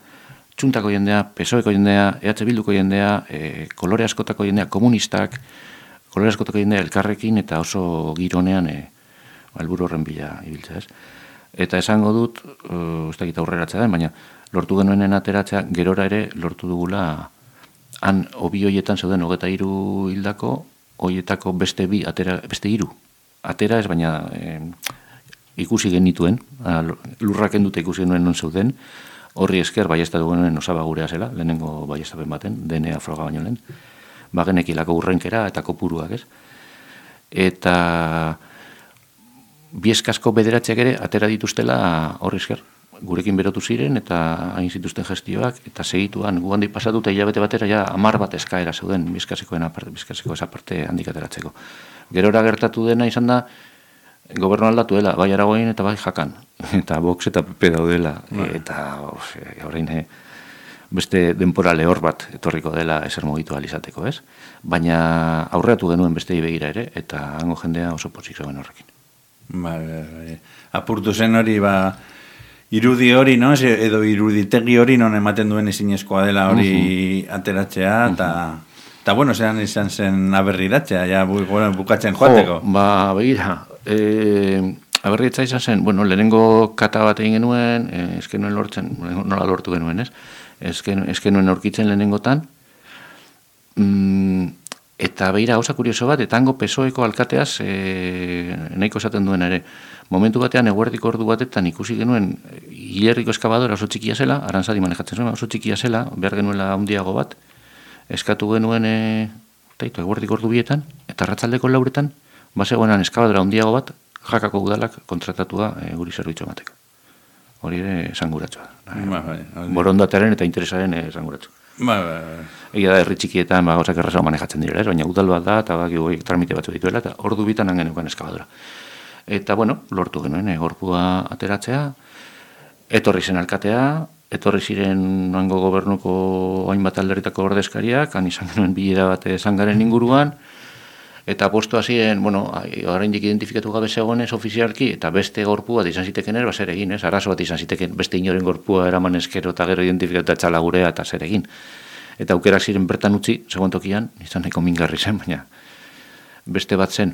[SPEAKER 7] txuntako jendea, pesoeko jendea, EH Bilduko jendea, e, kolore askotako jendea, komunistak, kolore askotako jendea elkarrekin eta oso gironean e, alburu horren bila ibiltzea ez. Eta esango dut, uh, ez dakit aurreratzea baina lortu genuenen ateratzea, gerora ere lortu dugula han hobi hoietan zeuden hogeta hiru hildako, hoietako beste bi, atera, beste hiru. Atera ez, baina eh, ikusi genituen, lurrak dute ikusi genuen non zeuden, horri esker baiestatu genuen osaba gurea zela, lehenengo baiestapen baten, DNA froga baino lehen, bagenekilako urrenkera eta kopuruak ez. Eta bieskasko bederatziak ere atera dituztela horri esker. Gurekin berotu ziren eta hain zituzten gestioak, eta segituan, gu handi pasatuta hilabete batera ja amar bat eskaera zeuden bizkasekoen aparte, bizkaseko esa parte handik ateratzeko. Gerora gertatu dena izan da, gobernu aldatu dela, bai aragoin eta bai jakan. *laughs* Eta box eta PP daudela. Eta ose, orain, eh, beste denpora lehor bat etorriko dela eser mugitu ahal izateko, ez? Baina aurreatu genuen beste begira ere, eta hango jendea oso pozik zegoen horrekin.
[SPEAKER 6] Ba, apurtu zen hori, ba, irudi hori, no? Edo iruditegi hori non ematen duen ezinezkoa dela hori ateratzea, eta... Eta, bueno, zean izan zen aberriratzea, ja bu, bueno, bukatzen joateko.
[SPEAKER 7] Jo, ba, begira, e, aberrietza izan zen, bueno, lehenengo kata bat egin genuen, e, eskenuen lortzen, nola lortu genuen, ez? Esken, eskenuen aurkitzen lehenengotan, mm, eta begira, gauza kurioso bat, eta hango pesoeko alkateaz e, nahiko esaten duen ere. Momentu batean, eguerdiko ordu batetan ikusi genuen, hilerriko eskabadora oso txikia zela, arantzadi manejatzen zuen, oso txikia zela, behar genuela handiago bat, eskatu genuen e, taitu, eguerdiko ordu bietan, eta ratzaldeko lauretan, bazegoenan eskabadora handiago bat, jakako udalak kontratatua e, guri zerbitzu emateko. Hori ere esanguratsua.
[SPEAKER 6] Ba, bai, hori.
[SPEAKER 7] Borondatearen eta interesaren eh, esanguratsua.
[SPEAKER 6] Ba, ba, ba.
[SPEAKER 7] Da, herri txikietan, ba, gauzak errazago manejatzen direla, baina udal bat da, eta baki hori tramite batzu dituela, eta ordu bitan hangen euken eskabadora. Eta, bueno, lortu genuen, e, gorpua ateratzea, etorri zen alkatea, etorri ziren noango gobernuko hainbat alderritako ordezkariak, han izan genuen bilera bat zangaren inguruan, eta postu hasien, bueno, oraindik identifikatu gabe zegoenez ofizialki, eta beste gorpua izan ziteken ba, zer egin, ez? Arazo bat izan ziteken, beste inoren gorpua eraman eskero eta gero identifikatu eta gurea eta zer egin. Eta aukerak ziren bertan utzi, segon tokian, izan nahiko mingarri zen, baina beste bat zen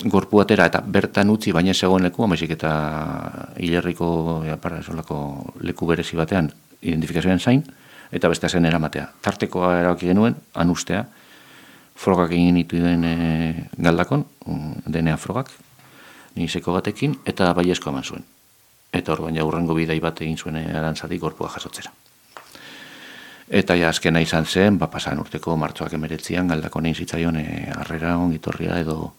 [SPEAKER 7] gorpu atera eta bertan utzi baina zegoen leku, amaizik eta hilerriko ja, para, esolako leku berezi batean identifikazioen zain, eta beste zen eramatea. Tartekoa erabaki genuen, han ustea, frogak egin ditu den e, galdakon, mm, DNA frogak, niseko batekin, eta baiezko eman zuen. Eta hor baina urrengo bidai bat egin zuen arantzadik gorpua jasotzera. Eta ja azkena izan zen, ba, pasan urteko martxoak emeretzian, galdako nein zitzaion e, arrera ongitorria edo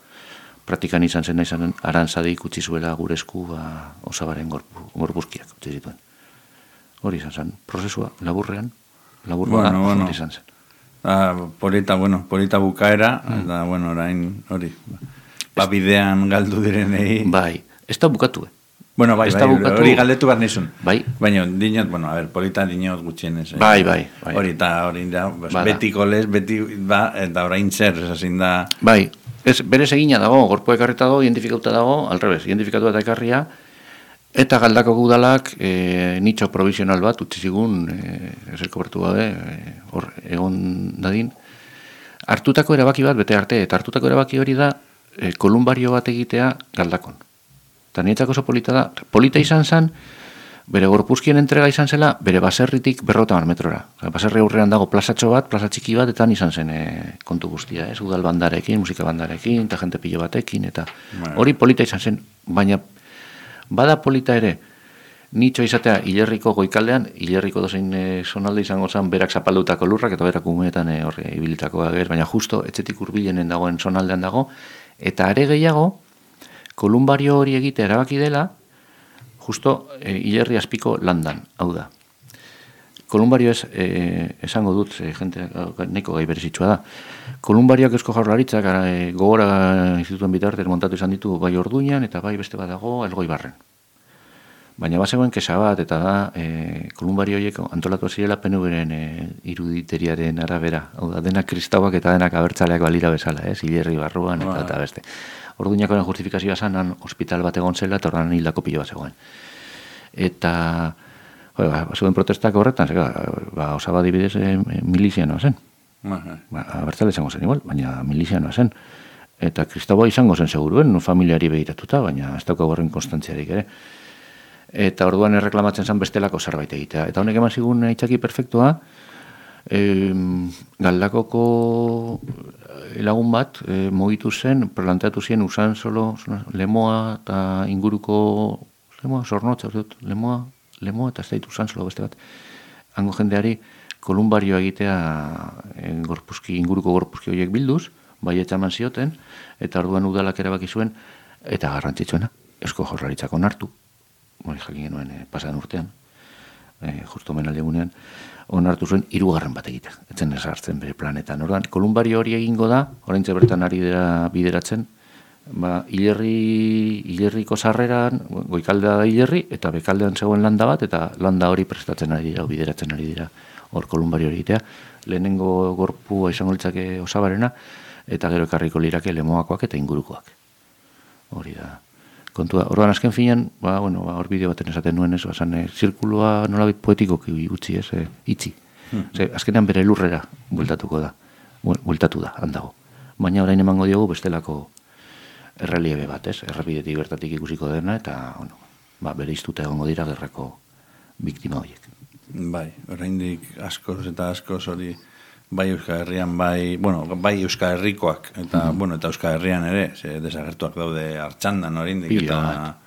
[SPEAKER 7] praktikan izan zen izan arantzadik utzi zuela gure esku ba, osabaren gorpu, gorpuzkiak utzi zituen. Hori izan zen, prozesua laburrean, laburrean
[SPEAKER 6] Bueno, bueno.
[SPEAKER 7] izan zen.
[SPEAKER 6] Ah, polita, bueno, polita bukaera, eta, bueno, orain, hori, ba, bidean galdu direnei.
[SPEAKER 7] Bai, ez da bukatu, eh?
[SPEAKER 6] Bueno, bai,
[SPEAKER 7] Ez
[SPEAKER 6] bai,
[SPEAKER 7] da bukatu-
[SPEAKER 6] hori galdetu behar nizun.
[SPEAKER 7] Bai.
[SPEAKER 6] Baina, dinot, bueno, a ver, polita dinot gutxienez. Eh?
[SPEAKER 7] Bai, bai, bai.
[SPEAKER 6] Hori, eta hori da, pues,
[SPEAKER 7] Bada.
[SPEAKER 6] betiko lez, beti ba, eta orain zer, ezazin da...
[SPEAKER 7] Bai, ez, berez egina dago, gorpua ekarrita dago, identifikatuta dago, alrebez, identifikatu eta ekarria, eta galdako gudalak e, nitxo provisional bat utzi zigun, e, eserko bertu gabe, e, hor, egon dadin, hartutako erabaki bat bete arte, eta hartutako erabaki hori da e, kolumbario bat egitea galdakon. Eta nietzako oso polita da, polita izan zen, bere gorpuzkien entrega izan zela, bere baserritik berrota mar metrora. Baserri aurrean dago plazatxo bat, plaza txiki bat, eta izan zen e, kontu guztia, ez? Udal bandarekin, musika bandarekin, eta jente pilo batekin, eta hori polita izan zen, baina bada polita ere, nitxo izatea hilerriko goikaldean, hilerriko dozein e, zonalde izango zen berak zapaldutako lurrak, eta berak umeetan e, horre ibilitako ager, baina justo etxetik hurbilenen dagoen zonaldean dago, eta are gehiago, kolumbario hori egitea erabaki dela, justo e, hilerri azpiko landan, hau da. Kolumbario ez, e, esango dut, e, jente, neko gai berezitsua da. Kolumbarioak eusko jaurlaritzak e, gogora institutuen bitartez montatu izan ditu bai orduinan eta bai beste badago elgoi barren. Baina bazegoen kesa bat, eta da, e, kolumbario horiek antolatu zirela PNV-ren e, iruditeriaren arabera. Hau da, denak kristauak eta denak abertzaleak balira bezala, ez? Hilerri barruan eta, eta beste. Orduinakoren justifikazioa zan, han hospital bat egon zela, eta horren hildako pilo bat zegoen. Eta, ba, zuen protestak horretan, zega, ba, osaba dibidez e, milizianoa zen.
[SPEAKER 6] Aha.
[SPEAKER 7] Ba, abertzale izango zen igual, baina milizianoa zen. Eta kristaua izango zen seguruen, familiari begiratuta, baina ez daukagu horren konstantziarik ere. Eta orduan erreklamatzen zen bestelako zerbait egitea. Eta honek eman zigun itxaki perfektua, em, galdakoko lagun bat e, mugitu zen, planteatu zien usan solo lemoa eta inguruko lemoa, dut, lemoa, lemoa eta ez daitu solo beste bat. Hango jendeari kolumbarioa egitea e, gorpuzki, inguruko gorpuzki horiek bilduz, bai etxaman zioten, eta orduan udalak erabaki zuen, eta garrantzitsuena, esko jorraritzako onartu, hori jakin genuen e, pasan urtean, e, justo menaldi egunean, onartu zuen hirugarren bat egitea, etzen ez hartzen bere planetan. Orduan, kolumbario hori egingo da, oraintze bertan ari dira bideratzen, ba, hilerri, hilerriko sarreran, goikaldea da hilerri, eta bekaldean zegoen landa bat, eta landa hori prestatzen ari dira, bideratzen ari dira hor kolumbario hori egitea, lehenengo gorpua izango litzake osabarena, eta gero ekarriko lirake lemoakoak eta ingurukoak. Hori da. Kontua, orduan azken finean, ba, bueno, ba, hor bideo baten esaten nuen ez, basan, e, zirkulua nolabait poetikoki utzi ez, e, itzi. Ze, azkenean bere lurrera bueltatuko da, Bu- bueltatu da, handago. Baina orain emango diogu bestelako erreliebe bat, ez? Errepidetik bertatik ikusiko dena, eta, bueno, ba, bere iztuta egongo dira gerrako biktima horiek.
[SPEAKER 6] Bai, oraindik askoz eta askoz hori bai Euskal Herrian, bai, bueno, bai Euskal Herrikoak, eta, bueno, eta Euskal Herrian ere, ze desagertuak daude hartxandan oraindik eta...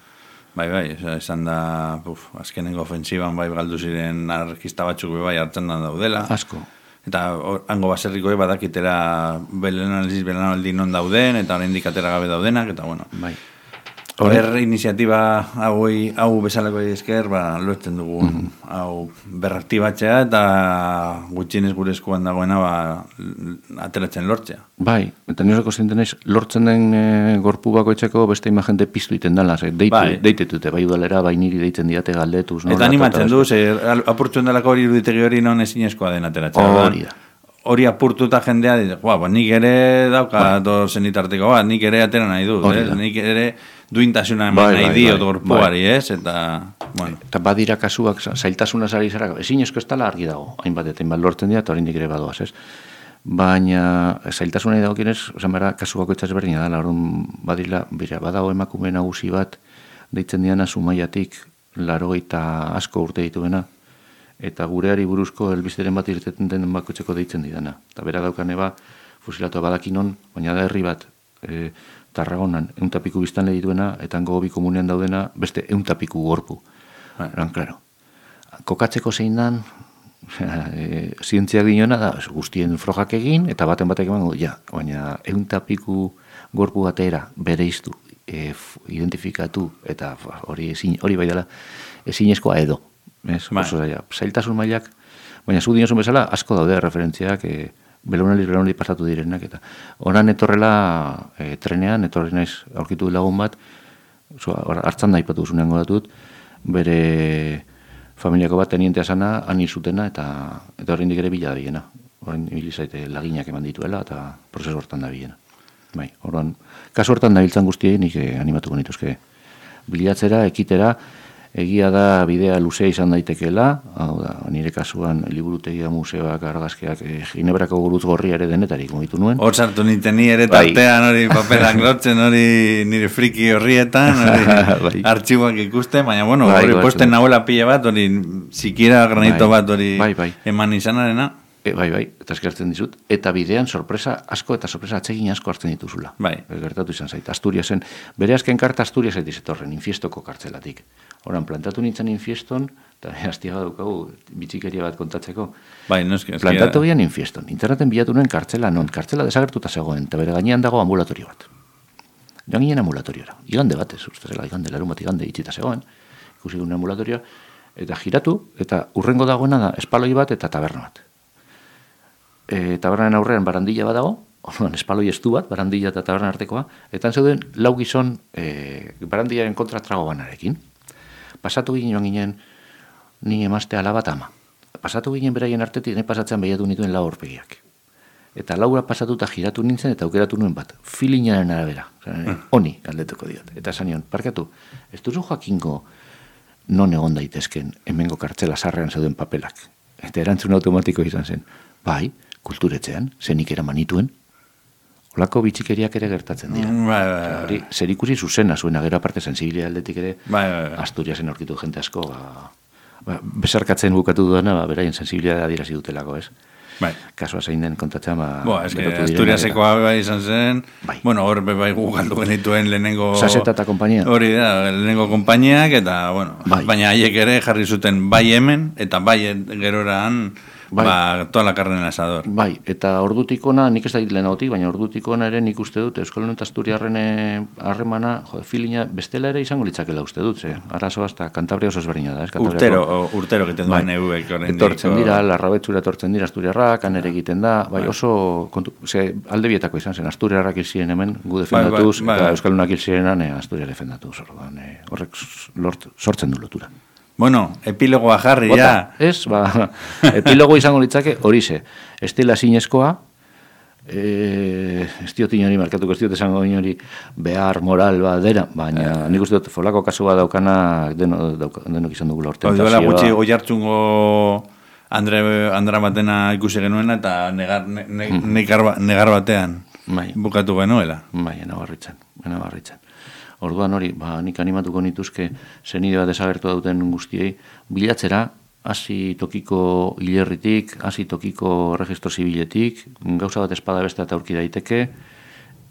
[SPEAKER 6] Bai, bai, esan da, uf, azkenengo ofensiban bai galdu ziren argista batzuk bai hartxandan daudela.
[SPEAKER 7] Asko.
[SPEAKER 6] Eta hango baserriko badakitera belenaliz belanaldi non dauden, eta oraindik atera gabe daudenak, eta bueno.
[SPEAKER 7] Bai.
[SPEAKER 6] Horre iniziatiba hauei, hau bezalako esker, ba, lortzen dugu
[SPEAKER 7] Mhm.
[SPEAKER 6] hau berraktibatzea eta gutxienez gure eskuan dagoena ba, ateratzen lortzea.
[SPEAKER 7] Bai, eta nire kontziente naiz, lortzen den e, gorpu bakoitzeko beste imagente piztu iten dela, ze, deitu,
[SPEAKER 6] Bai.
[SPEAKER 7] deitetute, bai udalera, bai niri deitzen diate galdetuz. nola,
[SPEAKER 6] eta animatzen du, ze apurtzen delako hori iruditegi hori non ezinezkoa den ateratzea.
[SPEAKER 7] Hori da.
[SPEAKER 6] Hori apurtuta jendea, dice, "Joa, ba, nik ere dauka bai. zenitarteko bat, nik ere atera nahi dut, eh?
[SPEAKER 7] da.
[SPEAKER 6] nik ere duintasuna eman
[SPEAKER 7] Bai,
[SPEAKER 6] nahi
[SPEAKER 7] bai,
[SPEAKER 6] diot
[SPEAKER 7] bai,
[SPEAKER 6] gorpuari, ez? Eta, bueno,
[SPEAKER 7] Eta badira kasuak za- zailtasuna sari zara, ezinezko ez dela argi dago, hainbat eta hainbat lortzen dira, eta oraindik ere badoaz, ez? Baina zailtasunei dagokienez, esan behar da, kasu bakoitza ezberdina dela, orduan badila, bera, badago emakume nagusi bat, deitzen diana sumaiatik, larogeita asko urte dituena, eta gureari buruzko elbizteren bat irteten den bakoitzeko deitzen didana. Eta bera daukane ba, fusilatu badakinon, baina da herri bat, e, Tarragonan, euntapiku biztan dituena, eta hango bi komunean daudena, beste euntapiku gorpu.
[SPEAKER 6] Bai.
[SPEAKER 7] Eran, claro. Kokatzeko zein dan, *laughs* e, zientziak dinona da, guztien frogak egin, eta baten batek emango, ja, baina euntapiku gorpu batera bere iztu, e, identifikatu, eta hori ezin, hori bai dela, ezinezkoa edo. Ez,
[SPEAKER 6] Bai.
[SPEAKER 7] oso zaila. Zailtasun mailak, baina zu diozun bezala, asko daude referentziak, e, belaunaldi, belaunaldi pasatu direnak, eta onan etorrela e, trenean, etorri naiz aurkitu lagun bat, zo, hartzan da ipatu zunean godatut, bere familiako bat tenientea sana, han hil zutena, eta, eta horrendik ere bila da biena. Horren zaite laginak eman dituela, eta prozesu hortan da biena. Bai, orduan, kasu hortan dabiltzan guztiei nik eh, animatuko nituzke bilatzera, ekitera, egia da bidea luzea izan daitekeela, hau da, nire kasuan liburutegia museoak, argazkiak, e, Ginebrako gurutz gorria ere denetarik mugitu nuen.
[SPEAKER 6] hor sartu ninten ni ere
[SPEAKER 7] Bai.
[SPEAKER 6] tartean hori paperak lotzen, hori nire friki horrietan, hori *laughs*
[SPEAKER 7] Bai.
[SPEAKER 6] artxiboak ikusten, baina bueno,
[SPEAKER 7] Bai,
[SPEAKER 6] hori
[SPEAKER 7] bai,
[SPEAKER 6] posten
[SPEAKER 7] bai.
[SPEAKER 6] nahuela pila bat, hori sikiera granito
[SPEAKER 7] Bai.
[SPEAKER 6] bat hori
[SPEAKER 7] Bai, bai.
[SPEAKER 6] eman izanarena,
[SPEAKER 7] E, bai, bai, eta eskertzen dizut. Eta bidean sorpresa asko eta sorpresa atsegin asko hartzen dituzula.
[SPEAKER 6] Bai.
[SPEAKER 7] Gertatu izan zait. Asturiasen, bere azken karta Asturiaset izetorren, infiestoko kartzelatik. Horan, plantatu nintzen infieston, eta *laughs* hastia daukagu bitxikeria bat kontatzeko.
[SPEAKER 6] bai, no eski, eski,
[SPEAKER 7] Plantatu gian infieston. Interneten bilatu nuen kartzela non, kartzela desagertuta zegoen, eta bere gainean dago ambulatorio bat. Joan ginen ambulatoriora. Igande batez, uste zela, igande, larun bat igande itxita zegoen. Ikusi gure ambulatorioa, eta giratu, eta urrengo dagoena da, espaloi bat eta taberna bat. E, tabernaren aurrean barandilla bat dago, *laughs* orduan espaloi estu bat, barandilla eta taberna artekoa, eta zeuden lau gizon e, barandillaren kontra trago banarekin. Pasatu ginen ginen, ni emazte alaba eta ama. Pasatu ginen beraien artetik, ne pasatzean behiatu nituen lau horpegiak. Eta laura pasatuta giratu nintzen eta aukeratu nuen bat. Filinaren arabera. Osea, Honi, galdetuko diot. Eta esan nion, parkatu, ez duzu jakingo non egon daitezken hemengo kartzela sarrean zeuden papelak. Eta erantzun automatiko izan zen. Bai, kulturetzean, zenik eraman nituen. Olako bitxikeriak ere gertatzen dira.
[SPEAKER 6] Mm, bai, bai, bai.
[SPEAKER 7] hori, zer ikusi zuzena zuena, gero aparte sensibilia aldetik ere,
[SPEAKER 6] Bai, bai, bai.
[SPEAKER 7] Asturiasen aurkitu jente asko, ba, ba, besarkatzen bukatu duena, ba, beraien sensibilitatea adierazi dutelako, ez?
[SPEAKER 6] Bai.
[SPEAKER 7] Kasua zein den kontatzen, ba...
[SPEAKER 6] Bo, eske Asturiasekoa bai izan zen,
[SPEAKER 7] Bai.
[SPEAKER 6] bueno, hor bai gu galdu genituen lehenengo...
[SPEAKER 7] Saseta eta konpainia.
[SPEAKER 6] Hori da, lehenengo konpainiak, eta, bueno,
[SPEAKER 7] Bai.
[SPEAKER 6] baina haiek ere jarri zuten bai hemen, eta bai geroraan,
[SPEAKER 7] Bai.
[SPEAKER 6] ba, toda la carne en el asador.
[SPEAKER 7] Bai, eta ordutik ona, nik ez da lehenagotik, baina ordutik ona ere nik uste dut, Euskal eta Asturiarren eh, harremana, jo, filina, bestela ere izango litzakela uste dut, ze, arazo hasta Kantabria oso ezberdina da, ez?
[SPEAKER 6] Urtero, o- urtero egiten duen
[SPEAKER 7] Bai.
[SPEAKER 6] oraindik,
[SPEAKER 7] Etortzen dira, larrabetzura etortzen dira Asturiarrak, han ere egiten da, bai, oso, kontu, ze, alde bietako izan zen, Asturiarrak hil ziren hemen, gu defendatuz,
[SPEAKER 6] bai, bai.
[SPEAKER 7] eta Euskalunak hil zirenan, eh, Asturiar defendatuz, orduan, eh, horrek lort, sortzen du lotura.
[SPEAKER 6] Bueno, epilogoa jarri,
[SPEAKER 7] Bota,
[SPEAKER 6] ja.
[SPEAKER 7] ez, ba, *laughs* epilogo izango litzake horize. Estela zinezkoa, e, ez diot inori, markatuko ez diot esango inori, behar, moral, ba, dera, baina nik uste dut folako kasu bat daukana deno, dauka, denok izan dugula orte.
[SPEAKER 6] Hoi duela gutxi oi hartzungo Andre, Andra batena ikusi genuena eta negar, ne, ne, negar, ba- negar batean
[SPEAKER 7] Bai.
[SPEAKER 6] bukatu genuela.
[SPEAKER 7] Bai, enabarritzen, enabarritzen. Orduan hori, ba, nik animatuko nituzke zenide bat desagertu dauten guztiei, bilatzera, hasi tokiko hilerritik, hasi tokiko registro zibiletik, gauza bat espada beste eta aurki daiteke,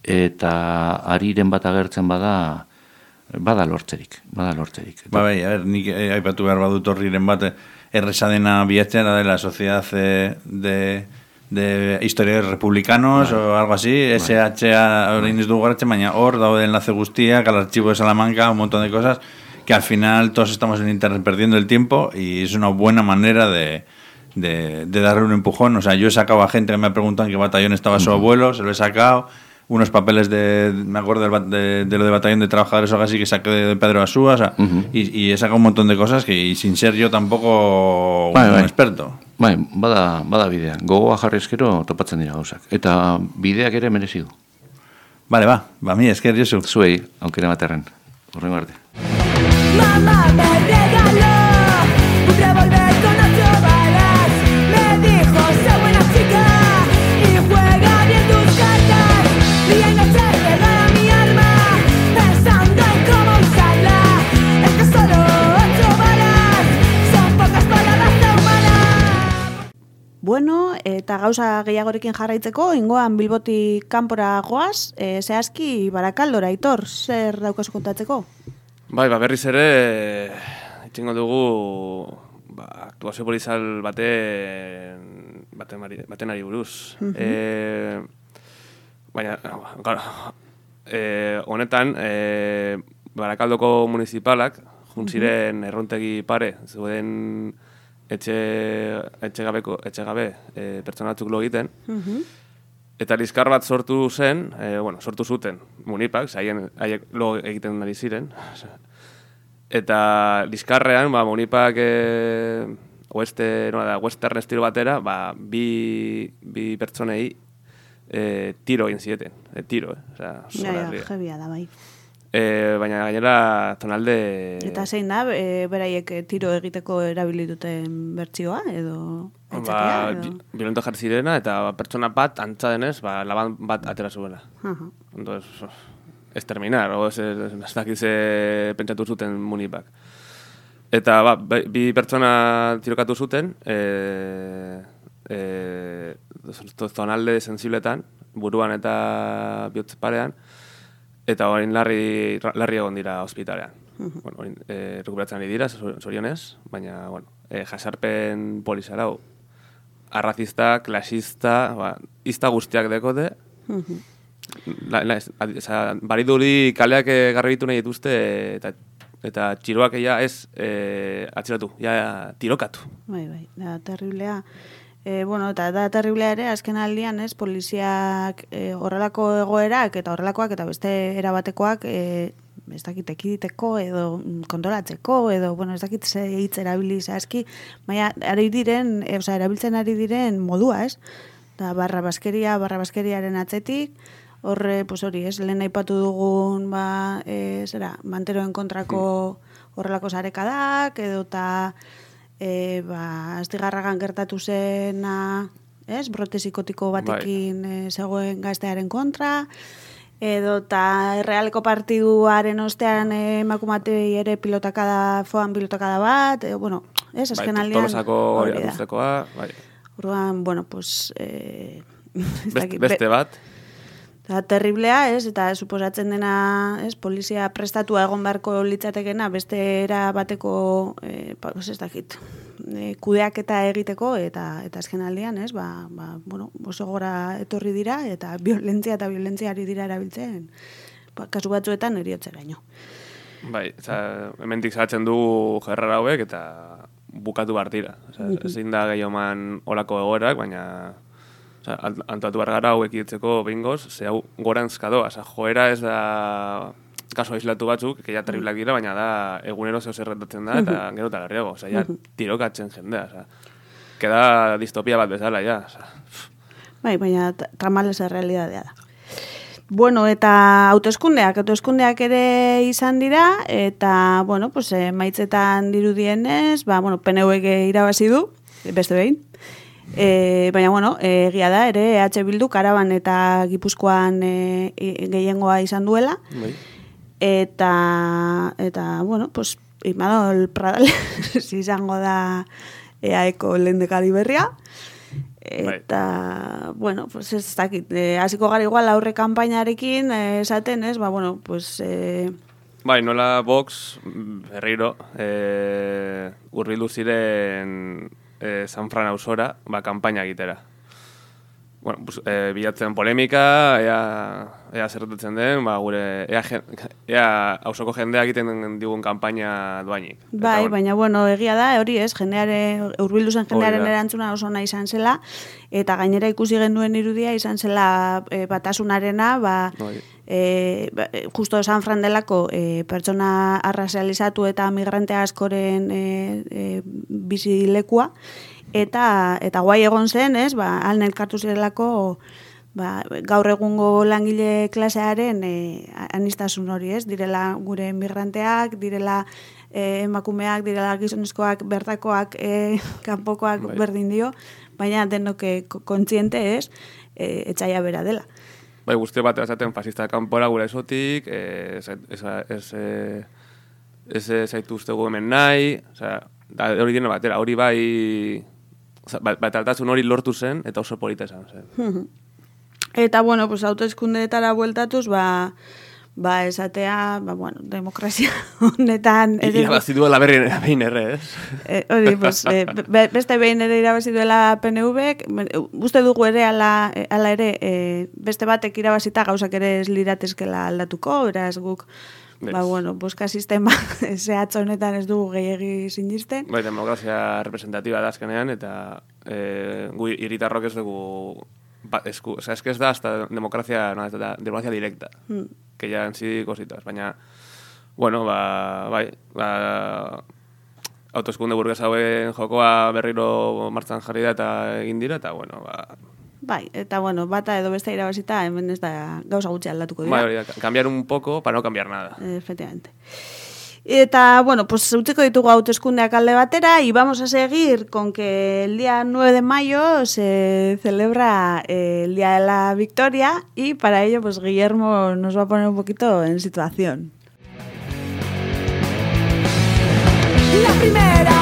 [SPEAKER 7] eta ariren bat agertzen bada, bada lortzerik, bada lortzerik.
[SPEAKER 6] Ba, bai, a ver, nik eh, aipatu behar badut horriren bat, eh, erresa dena bilatzen, da de la sociedad eh, de, de historiadores republicanos o algo así, SHA orain ez dugu garatzen, baina hor daude enlace guztiak, al archivo de Salamanca, un montón de cosas, que al final todos estamos en internet perdiendo el tiempo y es una buena manera de, de, de darle un empujón. O sea, yo he sacado a gente que me en qué batallón estaba su abuelo, se lo he sacado. Unos papeles de, me acuerdo ba- de, de lo de batallón de trabajadores o algo así que saqué de Pedro Asúa, o sea, y, y he sacado un montón de cosas que y sin ser yo tampoco un,
[SPEAKER 7] Bai, bai.
[SPEAKER 6] experto.
[SPEAKER 7] Bai, bada, bada bidea. Gogoa jarri eskero topatzen dira gauzak. Eta bideak ere merezi du.
[SPEAKER 6] Vale, va, va, mi, esker, Josu.
[SPEAKER 7] Zuei, aukera baterren. Horrengo arte.
[SPEAKER 8] Mamá
[SPEAKER 1] Bueno, eta gauza gehiagorekin jarraitzeko, ingoan Bilbotik kanpora goaz, e, zehazki barakaldora, Aitor, zer daukazu kontatzeko?
[SPEAKER 2] Bai, ba, berriz ere, itxingo dugu, ba, aktuazio polizal baten, baten, ari, baten ari buruz. e, baina, gara, e, honetan, e, Barakaldoko municipalak, juntziren errontegi pare, zuen etxe, etxe gabeko, etxe gabe e, pertsonatzuk lo egiten, Eta liskar bat sortu zen, e, bueno, sortu zuten munipak, haien, haiek lo egiten ari ziren. Eta liskarrean, ba, munipak e, oeste, no, da, western estilo batera, ba, bi, bi pertsonei e, tiro egin zieten. E, tiro, eh? Osea,
[SPEAKER 1] Ja, ja, da, bai.
[SPEAKER 2] E, baina gainera tonalde...
[SPEAKER 1] Eta zein da, e, beraiek eh, tiro egiteko erabili duten bertsioa, edo aitzakia,
[SPEAKER 2] ba,
[SPEAKER 1] edo...
[SPEAKER 2] vi- violento jarri zirena, eta pertsona bat, antza denez, ba, laban bat atera zuela.
[SPEAKER 1] Aha.
[SPEAKER 2] Entonces, ez terminar, o ez, ez, ez dakit ze pentsatu zuten munipak. Eta ba, be- bi pertsona tirokatu zuten, e, e, zonalde sensibletan, buruan eta bihotz parean, eta orain larri, larri egon dira ospitalean. bueno, orain, e, rekuperatzen ari dira, zor- zorionez, baina, bueno, e, jasarpen polizarau, arrazista, klasista, ba, izta guztiak dekote, la, la, ez, bariduri kaleak eh, garbitu nahi dituzte eta eta txiroak ja ez e, atxeratu, ja tirokatu.
[SPEAKER 1] Bai, bai, da terriblea. E, bueno, eta da terriblea ere, azken aldian, ez, poliziak e, horrelako egoerak eta horrelakoak eta beste erabatekoak e, ez dakit ekiditeko edo kontrolatzeko edo, bueno, ez dakit ze hitz erabili zehazki, baina ari diren, e, oza, erabiltzen ari diren modua, ez? Da barra baskeria, barra baskeriaren atzetik, horre, pues hori, ez, lehen aipatu dugun, ba, e, zera, manteroen kontrako horrelako sarekadak, edo eta e, ba, astigarragan gertatu zena, ez, brote psikotiko batekin e, zegoen gaztearen kontra, edo eta errealeko partiduaren ostean e, emakumatei ere pilotakada, foan pilotakada bat, e, bueno, ez, azken
[SPEAKER 2] bai,
[SPEAKER 1] aldean.
[SPEAKER 2] Tolosako
[SPEAKER 1] hori
[SPEAKER 2] bai.
[SPEAKER 1] Orduan, bueno, pues... E, *laughs* ez
[SPEAKER 2] Best,
[SPEAKER 1] dakit, be-
[SPEAKER 2] beste bat,
[SPEAKER 1] Eta terriblea, ez, eta suposatzen dena, ez, polizia prestatua egon beharko litzatekena beste era bateko, e, pa, ez dakit, e, kudeaketa egiteko, eta eta azken aldean, ez, ba, ba, bueno, oso gora etorri dira, eta violentzia eta violentzia ari dira erabiltzen, ba, kasu batzuetan eriotzeraino.
[SPEAKER 2] bai, oza, hemendik zahatzen du gerrara hauek eta bukatu behar dira. Oza, ezin da gehioman olako egoerak, baina ant- antolatu behar gara hauek itzeko behingoz, ze hau gorantzka doa, oza, joera ez da kaso aislatu batzuk, que ja terriblak dira, baina da egunero zeu zerretatzen da, eta gero eta larriago, oza, ja, tirokatzen jendea, oza. Queda distopia bat bezala, ja, oza.
[SPEAKER 1] Bai, baina tramales realidadea da. Bueno, eta hauteskundeak, hauteskundeak ere izan dira, eta, bueno, pues, eh, maitzetan dirudienez, ba, bueno, PNUek irabazi du, beste behin. E, baina, bueno, egia da, ere, EH Bildu karaban eta Gipuzkoan e, e, gehiengoa izan duela,
[SPEAKER 2] Bai.
[SPEAKER 1] eta, eta bueno, pues, Imanol Pradal *laughs* izango da eaeko lendekari berria. Eta, bueno, pues ez dakit, eh, hasiko gara igual aurre kanpainarekin esaten, ez, ba, bueno, pues, eh,
[SPEAKER 2] Bai, nola Vox, mm, berriro, eh, urbildu ziren eh, San Fran ausora, ba, kanpaina egitera. Bueno, pues, eh, bilatzen polemika, ea, ea zerretatzen den, ba, gure, ea, jen- ea ausoko jendea egiten digun kanpaina duainik. Eta,
[SPEAKER 1] bai,
[SPEAKER 2] bueno,
[SPEAKER 1] baina, bueno, egia da, hori ez, jendeare, urbildu zen jendearen erantzuna oso nahi izan zela, eta gainera ikusi genuen irudia izan zela eh, batasunarena, ba,
[SPEAKER 2] Bai.
[SPEAKER 1] e, ba, e, justo San Fran delako e, pertsona arrazializatu eta migrante askoren e, e, bizilekua, eta, eta guai egon zen, ez, ba, aln elkartu zirelako ba, gaur egungo langile klasearen e, anistasun hori, ez, direla gure migranteak, direla e, emakumeak, direla gizonezkoak, bertakoak, e, *laughs* kanpokoak
[SPEAKER 2] Bai.
[SPEAKER 1] berdin dio, baina denok e, ko- kontziente ez, e, etxaia bera dela.
[SPEAKER 2] Bai, guzti bat esaten fasista kanpora gure esotik, eh, ez, ez, ez, eh, ez, ez zaitu ustegu hemen nahi, osea, da, hori dena batera, hori bai, bataltasun hori lortu zen, eta oso polita esan zen.
[SPEAKER 1] Eta, bueno, pues, hauteskundeetara bueltatuz, ba, ba, esatea, ba, bueno, demokrazia *laughs* honetan... ere-
[SPEAKER 2] Irabazi duela berri behin erre, ez?
[SPEAKER 1] Eh, hori, pues, eh, be- beste behin ere irabazi duela PNV, uste dugu ere ala, eh, ala ere eh, beste batek irabazita gauzak ere ez liratezkela aldatuko, beraz guk, ba, bueno, boska sistema *laughs* zehatz honetan ez dugu gehiagi sinisten.
[SPEAKER 2] Bai, demokrazia representatiba da azkenean, eta eh, gu hiritarrok ez dugu ba, esku, osea, es que ez da hasta demokrazia, no, ez da demokrazia directa,
[SPEAKER 1] Hmm.
[SPEAKER 2] que ya en sí cositas, baina, bueno, ba, bai, ba, autoeskunde burgues hauen jokoa berriro martzan jarri da eta egin dira, eta, bueno, ba,
[SPEAKER 1] Bai, eta bueno, bata edo beste irabazita hemen ez da gauza gutxi aldatuko dira.
[SPEAKER 2] bai, hori da, cambiar un poco para no cambiar nada.
[SPEAKER 1] Efectivamente. Eta, bueno, pues utziko ditugu hauteskundeak alde batera y vamos a seguir con que el día 9 de mayo se celebra eh, el Día de la Victoria y para ello, pues Guillermo nos va a poner un poquito en situación.
[SPEAKER 8] La primera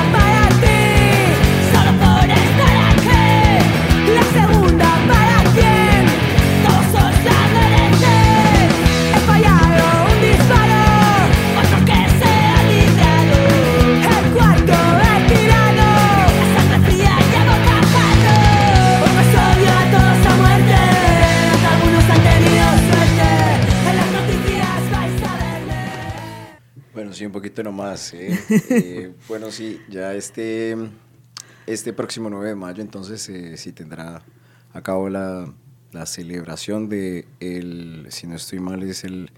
[SPEAKER 3] sí, un poquito nomás. ¿eh? Eh, *laughs* bueno, sí, ya este, este próximo 9 de mayo, entonces eh, sí tendrá a cabo la, la celebración de el, si no estoy mal, es el,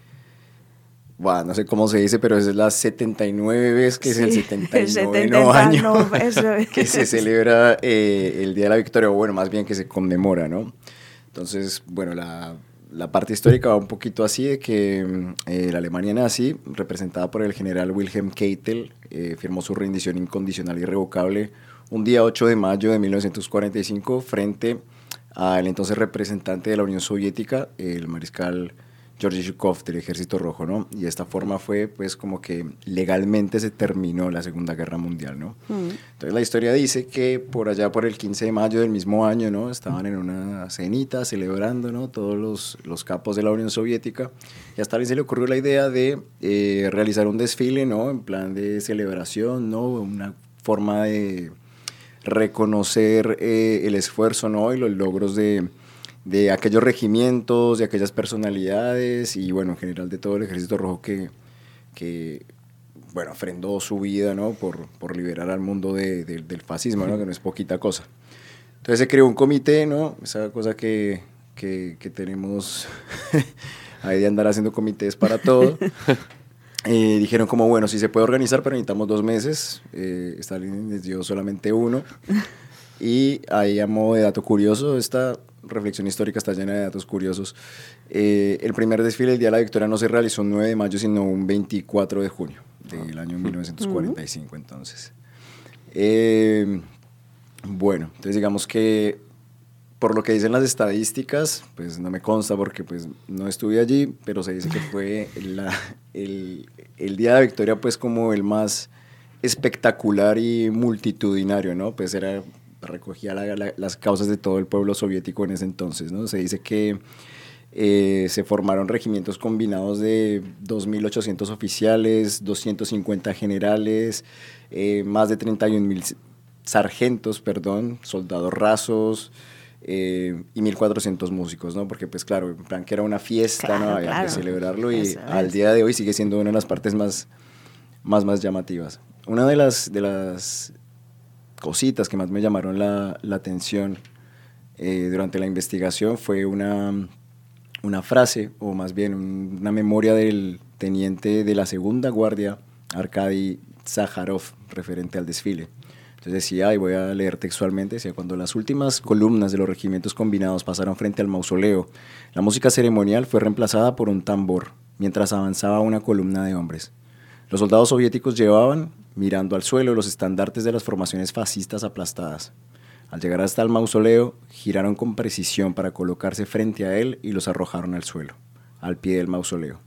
[SPEAKER 3] bueno, no sé cómo se dice, pero es la 79 vez que es el
[SPEAKER 1] Sí,
[SPEAKER 3] 79
[SPEAKER 1] el
[SPEAKER 3] año
[SPEAKER 1] 79, *laughs* eso es.
[SPEAKER 3] que se celebra el Día de la Victoria, o bueno, más bien que se conmemora, ¿no? Entonces, bueno, la, la parte histórica va un poquito así de que mm, eh, la Alemania nazi, representada por el general Wilhelm Keitel, eh, firmó su rendición incondicional y irrevocable un día 8 de mayo de 1945 frente al entonces representante de la Unión Soviética, el mariscal Georgy Zhukov del Ejército Rojo, ¿no? Y esta forma fue, pues, como que legalmente se terminó la Segunda Guerra Mundial, ¿no? Entonces la historia dice que por allá por el 15 de mayo del mismo año, ¿no? Estaban en una cenita celebrando, ¿no? Todos los, los capos de la Unión Soviética. Y a Stalin se le ocurrió la idea de eh, realizar un desfile, ¿no? En plan de celebración, ¿no? Una forma de reconocer eh, el esfuerzo, ¿no? Y los logros de, de aquellos regimientos, de aquellas personalidades y, bueno, en general de todo el Ejército Rojo que, que bueno, ofrendó su vida, ¿no? Por, por liberar al mundo de- de- del fascismo, ¿no? Que no es poquita cosa. Entonces se creó un comité, ¿no? Esa cosa que, que, que tenemos *laughs* Hay de andar haciendo comités para todo. *laughs* Eh, dijeron como, bueno, sí se puede organizar, pero necesitamos dos meses. Eh, Stalin les dio solamente uno. *laughs* Y ahí a modo de dato curioso, esta reflexión histórica está llena de datos curiosos. Eh, el primer desfile del Día de la Victoria no se realizó un 9 de mayo, sino un 24 de junio del año 1945, entonces. Eh, bueno, entonces digamos que por lo que dicen las estadísticas, pues no me consta porque pues no estuve allí, pero se dice que *laughs* fue la- el, el Día de la Victoria pues como el más espectacular y multitudinario, ¿no? Pues era, recogía la- la- las causas de todo el pueblo soviético en ese entonces, ¿no? Se dice que eh, se formaron regimientos combinados de 2.800 oficiales, 250 generales, eh, más de 31.000 sargentos, perdón, soldados rasos eh, y 1.400 músicos, ¿no? Porque pues claro, en plan que era una fiesta, ¿no?
[SPEAKER 1] Claro,
[SPEAKER 3] Había
[SPEAKER 1] claro.
[SPEAKER 3] que celebrarlo y
[SPEAKER 1] Eso
[SPEAKER 3] al
[SPEAKER 1] es.
[SPEAKER 3] día de hoy sigue siendo una de las partes más, más, más llamativas. Una de las, de las cositas que más me llamaron la, atención eh, durante la investigación fue una, una frase, o más bien un- una memoria del teniente de la segunda guardia, Arkady Zaharov, referente al desfile. Entonces decía, y voy a leer textualmente, decía, cuando las últimas columnas de los regimientos combinados pasaron frente al mausoleo, la música ceremonial fue reemplazada por un tambor, mientras avanzaba una columna de hombres. Los soldados soviéticos llevaban, mirando al suelo, los estandartes de las formaciones fascistas aplastadas. Al llegar hasta el mausoleo, giraron con precisión para colocarse frente a él y los arrojaron al suelo, al pie del mausoleo.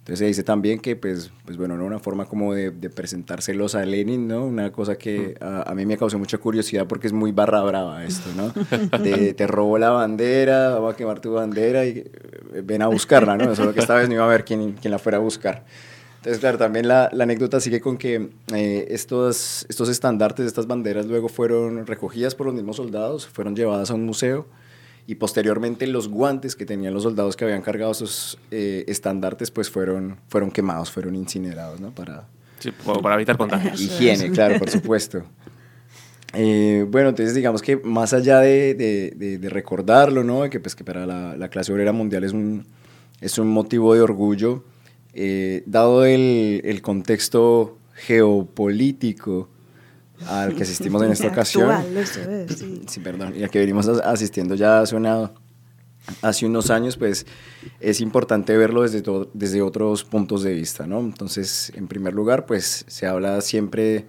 [SPEAKER 3] Entonces se dice también que, pues, pues bueno, era una forma como de, de presentárselos a Lenin, ¿no? Una cosa que a, a mí me causó mucha curiosidad porque es muy barra brava esto, ¿no? *laughs* De, te robo la bandera, vamos a quemar tu bandera y eh, ven a buscarla, ¿no? Solo que esta vez no iba a haber quien, quien la fuera a buscar. Entonces, claro, también la, la anécdota sigue con que eh, estos, estos estandartes, estas banderas luego fueron recogidas por los mismos soldados, fueron llevadas a un museo y posteriormente los guantes que tenían los soldados que habían cargado esos eh, estandartes pues fueron, fueron quemados, fueron incinerados, ¿no? Para
[SPEAKER 2] Sí, para evitar contagios. *laughs*
[SPEAKER 3] higiene, claro, por supuesto. Eh, bueno, entonces digamos que más allá de, de- de- de recordarlo, ¿no? Que, pues, que para la, la clase obrera mundial es un, es un motivo de orgullo, eh, dado el, el contexto geopolítico al que asistimos en *laughs* esta ocasión.
[SPEAKER 1] Actual, eso es, sí. *clears throat*
[SPEAKER 3] Sí, perdón, y al que venimos as- asistiendo ya hace, una, hace unos años, pues es importante verlo desde, to- desde otros puntos de vista, ¿no? Entonces, en primer lugar, pues se habla siempre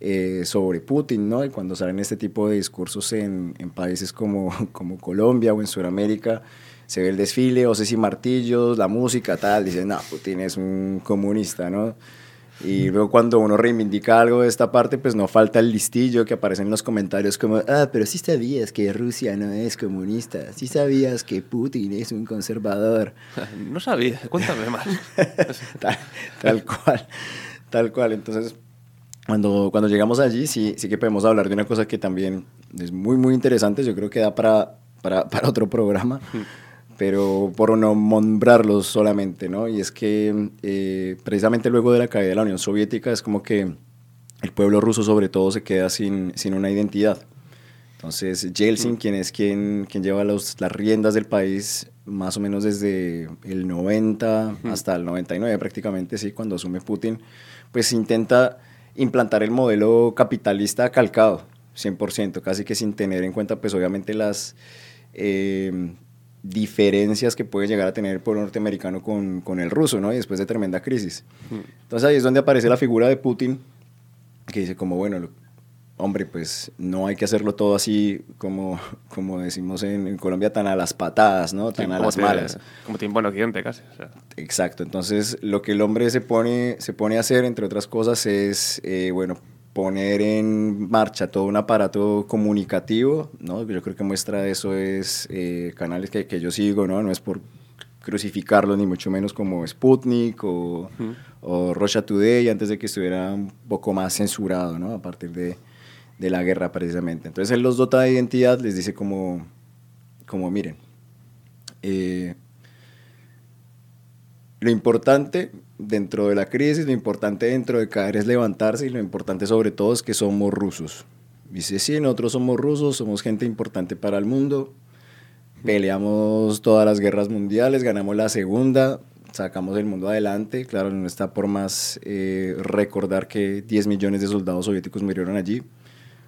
[SPEAKER 3] eh, sobre Putin, ¿no? Y cuando salen este tipo de discursos en, en países como, como Colombia o en Sudamérica, se ve el desfile, voces y martillos, la música, tal, dicen, no, Putin es un comunista, ¿no? Y luego cuando uno reivindica algo de esta parte, pues no falta el listillo que aparece en los comentarios como, ah, pero sí sabías que Rusia no es comunista, sí sabías que Putin es un conservador. *laughs*
[SPEAKER 2] No sabía, cuéntame más. *laughs*
[SPEAKER 3] tal, tal cual, tal cual. Entonces, cuando, cuando llegamos allí, sí, sí que podemos hablar de una cosa que también es muy, muy interesante. Yo creo que da para, para, para otro programa, pero por no nombrarlos solamente, ¿no? Y es que eh, precisamente luego de la caída de la Unión Soviética es como que el pueblo ruso sobre todo se queda sin, sin una identidad. Entonces, Yeltsin, quien es quien, quien lleva los- las riendas del país más o menos desde el 90 hasta el 99 prácticamente, sí, cuando asume Putin, pues intenta implantar el modelo capitalista calcado, 100%, casi que sin tener en cuenta, pues obviamente las eh, diferencias que puede llegar a tener el pueblo norteamericano con, con el ruso, ¿no? Y después de tremenda crisis. Entonces ahí es donde aparece la figura de Putin, que dice como, bueno, lo- hombre, pues no hay que hacerlo todo así como, *laughs* como decimos en, en Colombia, tan a las patadas, ¿no?
[SPEAKER 2] Sí,
[SPEAKER 3] Tan a las
[SPEAKER 2] te-
[SPEAKER 3] malas.
[SPEAKER 2] Como tiempo en Occidente casi. o sea.
[SPEAKER 3] Exacto, entonces lo que el hombre se pone, se pone a hacer, entre otras cosas, es, eh, bueno, poner en marcha todo un aparato comunicativo, ¿no? Yo creo que muestra eso es eh, canales que, que yo sigo, ¿no? No es por crucificarlos, ni mucho menos como Sputnik o, o Russia Today, antes de que estuviera un poco más censurado, ¿no? A partir de, de la guerra, precisamente. Entonces él los dota de identidad, les dice como, como miren, eh, lo importante dentro de la crisis, lo importante dentro de caer es levantarse y lo importante sobre todo es que somos rusos. Dice, sí, nosotros somos rusos, somos gente importante para el mundo, peleamos todas las guerras mundiales, ganamos la segunda, sacamos el mundo adelante. Claro, no está por más eh, recordar que 10 millones de soldados soviéticos murieron allí,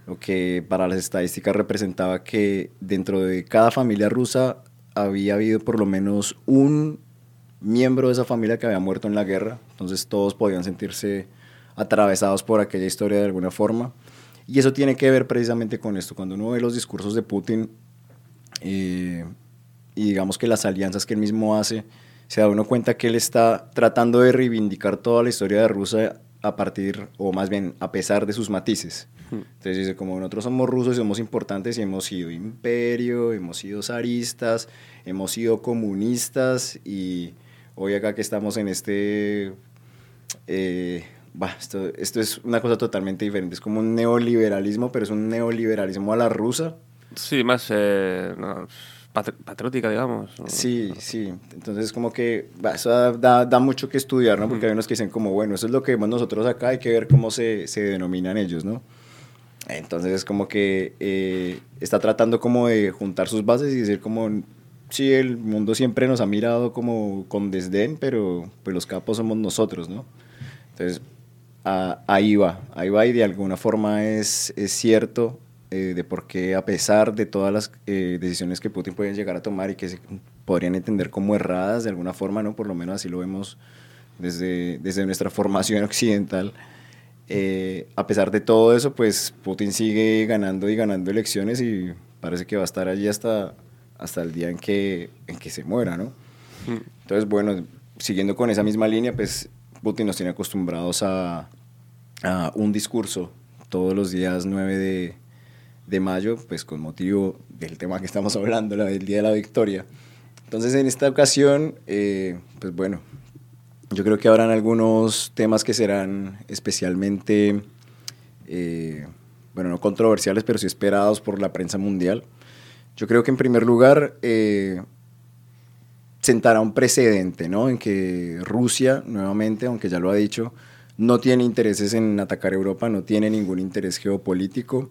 [SPEAKER 3] lo que para las estadísticas representaba que dentro de cada familia rusa había habido por lo menos un miembro de esa familia que había muerto en la guerra, entonces todos podían sentirse atravesados por aquella historia de alguna forma. Y eso tiene que ver precisamente con esto. Cuando uno ve los discursos de Putin eh, y digamos que las alianzas que él mismo hace, se da uno cuenta que él está tratando de reivindicar toda la historia de Rusia a partir, o más bien a pesar de sus matices. Entonces dice, como nosotros somos rusos y somos importantes y hemos sido imperio, hemos sido zaristas, hemos sido comunistas y hoy acá que estamos en este... eh, bah, esto, esto es una cosa totalmente diferente, es como un neoliberalismo, pero es un neoliberalismo a la rusa.
[SPEAKER 2] Sí, más eh, no, patri- patriótica, digamos.
[SPEAKER 3] Sí, sí. Entonces, como que bah, eso da, da- da mucho que estudiar, ¿no? Porque hay unos que dicen como, bueno, eso es lo que vemos nosotros acá, hay que ver cómo se, se denominan ellos, ¿no? Entonces, es como que eh, está tratando como de juntar sus bases y decir como, sí, el mundo siempre nos ha mirado como con desdén, pero pues los capos somos nosotros, ¿no? Entonces, ahí va, ahí va y de alguna forma es, es cierto eh, de por qué a pesar de todas las eh, decisiones que Putin puede llegar a tomar y que se podrían entender como erradas de alguna forma, ¿no? Por lo menos así lo vemos desde, desde nuestra formación *laughs* occidental. eh, a pesar de todo eso, pues Putin sigue ganando y ganando elecciones y parece que va a estar allí hasta, hasta el día en que, en que se muera, ¿no? Entonces, bueno, siguiendo con esa misma línea, pues Putin nos tiene acostumbrados a, a un discurso todos los días 9 de, de mayo, pues con motivo del tema que estamos hablando, la del Día de la Victoria. Entonces, en esta ocasión, eh, pues bueno, yo creo que habrán algunos temas que serán especialmente, eh, bueno, no controversiales, pero sí esperados por la prensa mundial. Yo creo que en primer lugar eh, sentará un precedente, ¿no? En que Rusia, nuevamente, aunque ya lo ha dicho, no tiene intereses en atacar Europa, no tiene ningún interés geopolítico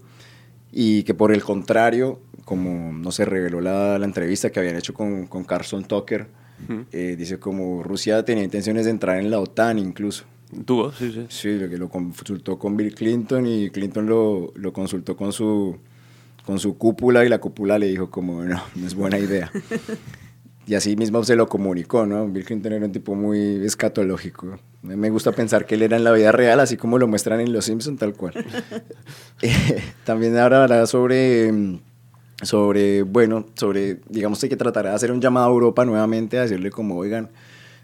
[SPEAKER 3] y que por el contrario, como no se reveló la, la entrevista que habían hecho con, con Carson Tucker, eh, dice como Rusia tenía intenciones de entrar en la OTAN incluso.
[SPEAKER 2] Tuvo, sí, sí.
[SPEAKER 3] Sí, lo que lo consultó con Bill Clinton y Clinton lo, lo consultó con su, con su cúpula y la cúpula le dijo como, no, no es buena idea. *laughs* Y así mismo se lo comunicó, ¿no? Bill Clinton era un tipo muy escatológico. Me gusta pensar que él era en la vida real, así como lo muestran en Los Simpson tal cual. *laughs* Eh, también hablará sobre, mm, sobre, bueno, sobre, digamos que tratará de hacer un llamado a Europa nuevamente, a decirle como, oigan,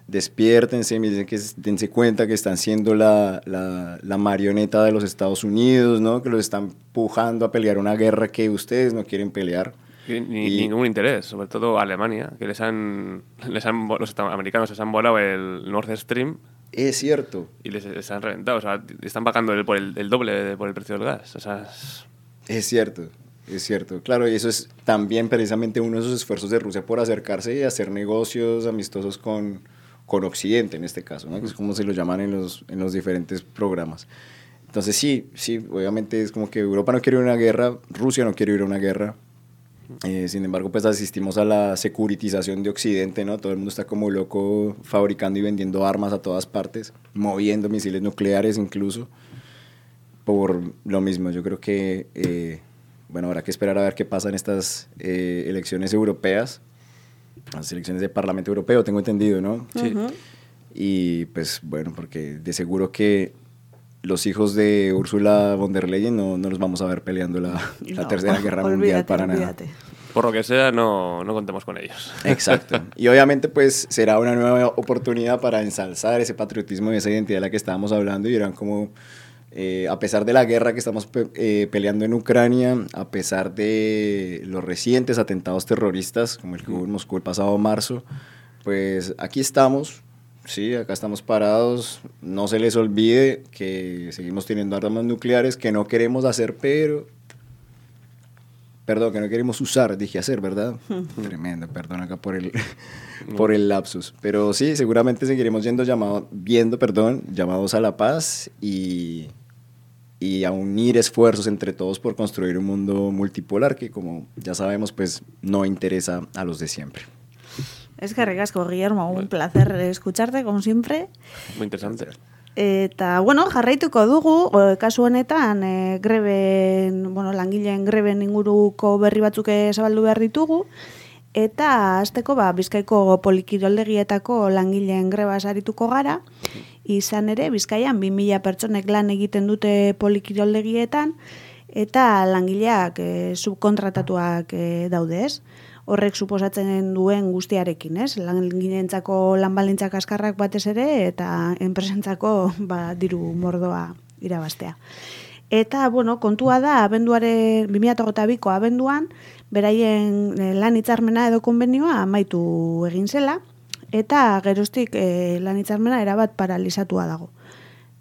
[SPEAKER 3] despiértense, miren que dense cuenta que están siendo la, la, la marioneta de los Estados Unidos, ¿no? Que los están empujando a pelear una guerra que ustedes no quieren pelear.
[SPEAKER 2] Ni-
[SPEAKER 3] Y-
[SPEAKER 2] ningún interés, sobre todo Alemania, que les han, les han los americanos les han volado el Nord Stream
[SPEAKER 3] Es cierto,
[SPEAKER 2] y les, les han reventado. O sea, están pagando el, por el, el doble de- por el precio del gas. O sea, es-
[SPEAKER 3] Es cierto, es cierto. Claro, y eso es también precisamente uno de esos esfuerzos de Rusia por acercarse y hacer negocios amistosos con, con Occidente, en este caso, que es como se lo llaman en los, en los diferentes programas. Entonces sí, sí, obviamente es como que Europa no quiere ir a una guerra, Rusia no quiere ir a una guerra. Eh, sin embargo, pues asistimos a la securitización de Occidente, ¿no? Todo el mundo está como loco fabricando y vendiendo armas a todas partes, moviendo misiles nucleares incluso por lo mismo. Yo creo que, eh, bueno, habrá que esperar a ver qué pasa en estas eh, elecciones europeas, las elecciones de Parlamento Europeo, tengo entendido, ¿no?
[SPEAKER 2] Sí.
[SPEAKER 3] Y pues bueno, porque de seguro que los hijos de Ursula von der Leyen no, no los vamos a ver peleando la, Tercera Guerra Mundial
[SPEAKER 1] olvídate,
[SPEAKER 3] para nada.
[SPEAKER 1] olvídate.
[SPEAKER 2] por lo que sea, no, no contemos con ellos.
[SPEAKER 3] Exacto. *laughs* Y obviamente pues será una nueva oportunidad para ensalzar ese patriotismo y esa identidad de la que estábamos hablando y eran como, eh, a pesar de la guerra que estamos pe- eh, peleando en Ucrania, a pesar de los recientes atentados terroristas, como el que hubo en Moscú el pasado marzo, pues aquí estamos. Sí, acá estamos parados. No se les olvide que seguimos teniendo armas nucleares que no queremos hacer, pero Perdón, que no queremos usar, dije hacer, ¿verdad? *laughs* Tremendo, perdón acá por el, por el lapsus. Pero sí, seguramente seguiremos yendo llamado, viendo, perdón, llamados a la paz y, y a unir esfuerzos entre todos por construir un mundo multipolar que, como ya sabemos, pues no interesa a los de siempre.
[SPEAKER 1] Es que ricasco, Guillermo, un placer escucharte, como siempre.
[SPEAKER 2] Muy interesante.
[SPEAKER 1] Eta, bueno, jarraituko dugu, kasu honetan, e, greben, bueno, langileen greben inguruko berri batzuk zabaldu behar ditugu, eta azteko, ba, bizkaiko polikiroldegietako langileen greba sarituko gara, izan ere, bizkaian 2000 pertsonek lan egiten dute polikiroldegietan, eta langileak e, subkontratatuak e, daude, ez? horrek suposatzen duen guztiarekin, ez? Langileentzako lanbalintzak askarrak batez ere eta enpresentzako ba, diru mordoa irabastea. Eta, bueno, kontua da, abenduare, 2008ko abenduan, beraien eh, lan hitzarmena edo konbenioa amaitu egin zela, eta geroztik eh, lan hitzarmena erabat paralizatua dago.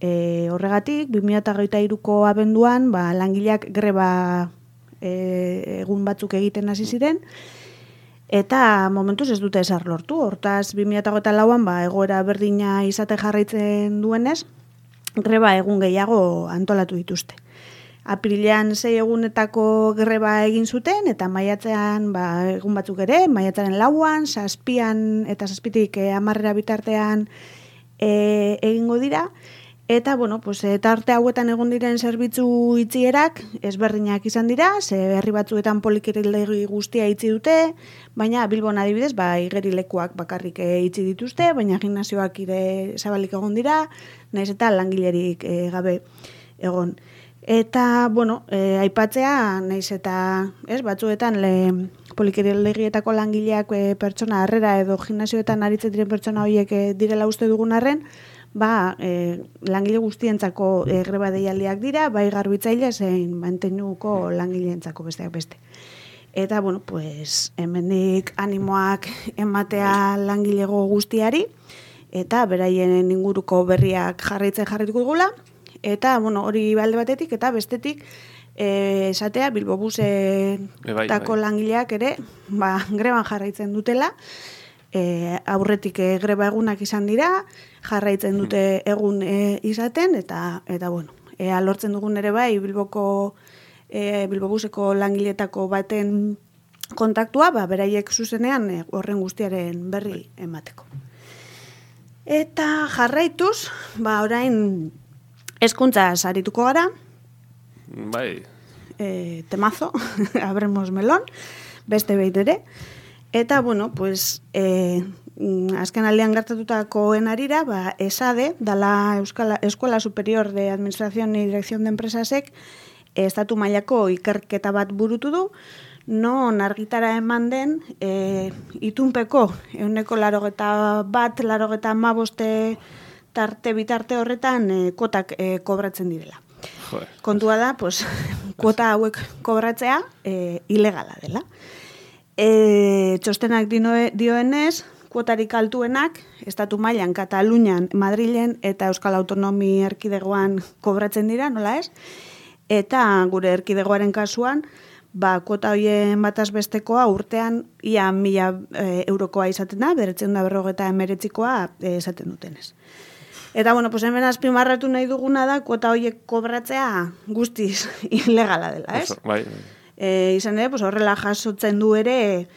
[SPEAKER 1] E, horregatik, 2008ko abenduan, ba, langileak greba e, egun batzuk egiten hasi ziren, Eta momentuz ez dute esar lortu. Hortaz, 2008 lauan, ba, egoera berdina izate jarraitzen duenez, greba egun gehiago antolatu dituzte. Aprilean sei egunetako greba egin zuten, eta maiatzean ba, egun batzuk ere, maiatzaren lauan, saspian eta saspitik eh, amarrera bitartean eh, egingo dira, Eta, bueno, pues, eta arte hauetan egon diren zerbitzu itzierak, ezberdinak izan dira, ze herri batzuetan polikirildegi guztia itzi dute, baina Bilbon adibidez, ba, igerilekuak bakarrik eh, itzi dituzte, baina gimnazioak ire zabalik egon dira, naiz eta langilerik e, gabe egon. Eta, bueno, e, aipatzea, naiz eta, ez, batzuetan, le, polikirillegietako langileak e, pertsona harrera edo gimnazioetan aritzen diren pertsona horiek e, direla uste dugun arren, ba, e, langile guztientzako e, greba deialdiak dira, bai garbitzaile zein mantenuko langileentzako besteak beste. Eta, bueno, pues, hemenik animoak ematea langilego guztiari, eta beraien inguruko berriak jarraitzen jarrituko dugula, eta, bueno, hori balde batetik, eta bestetik, e, esatea, Bilbo
[SPEAKER 2] Bai, bai, bai.
[SPEAKER 1] langileak ere, ba, greban jarraitzen dutela, e, aurretik e, greba egunak izan dira, jarraitzen dute egun e, izaten, eta, eta bueno, ea lortzen dugun ere bai, Bilboko, e, Bilbobuseko langiletako baten kontaktua, ba, beraiek zuzenean e, horren guztiaren berri emateko. Eta jarraituz, ba, orain eskuntza sarituko gara,
[SPEAKER 2] Bai,
[SPEAKER 1] e, temazo, *laughs* abremos melon, beste behin ere. Eta, bueno, pues, e, azken aldean gertatutakoen arira, ba, esade, dala Euskala, Eskuela Superior de Administración y Dirección de Empresasek, estatu mailako ikerketa bat burutu du, non argitara eman den e, itunpeko, euneko larogeta bat, larogeta maboste tarte bitarte horretan e, kotak e, kobratzen direla.
[SPEAKER 2] joder.
[SPEAKER 1] Kontua da, pues, *laughs* kuota hauek kobratzea e, ilegala dela. E, txostenak dinoe, dioenez, kuotarik altuenak, estatu mailan Katalunian, Madrilen eta Euskal Autonomi Erkidegoan kobratzen dira, nola ez? Eta gure erkidegoaren kasuan, ba, kuota hoien bataz bestekoa urtean ia mila e, eurokoa izaten da, beretzen da berrogeta emeretzikoa e, esaten dutenez. Eta, bueno, pues hemen azpimarratu nahi duguna da, kuota horiek kobratzea guztiz *laughs* ilegala dela, ez?
[SPEAKER 2] Oso, bai.
[SPEAKER 1] E, izan ere, pues horrela jasotzen du ere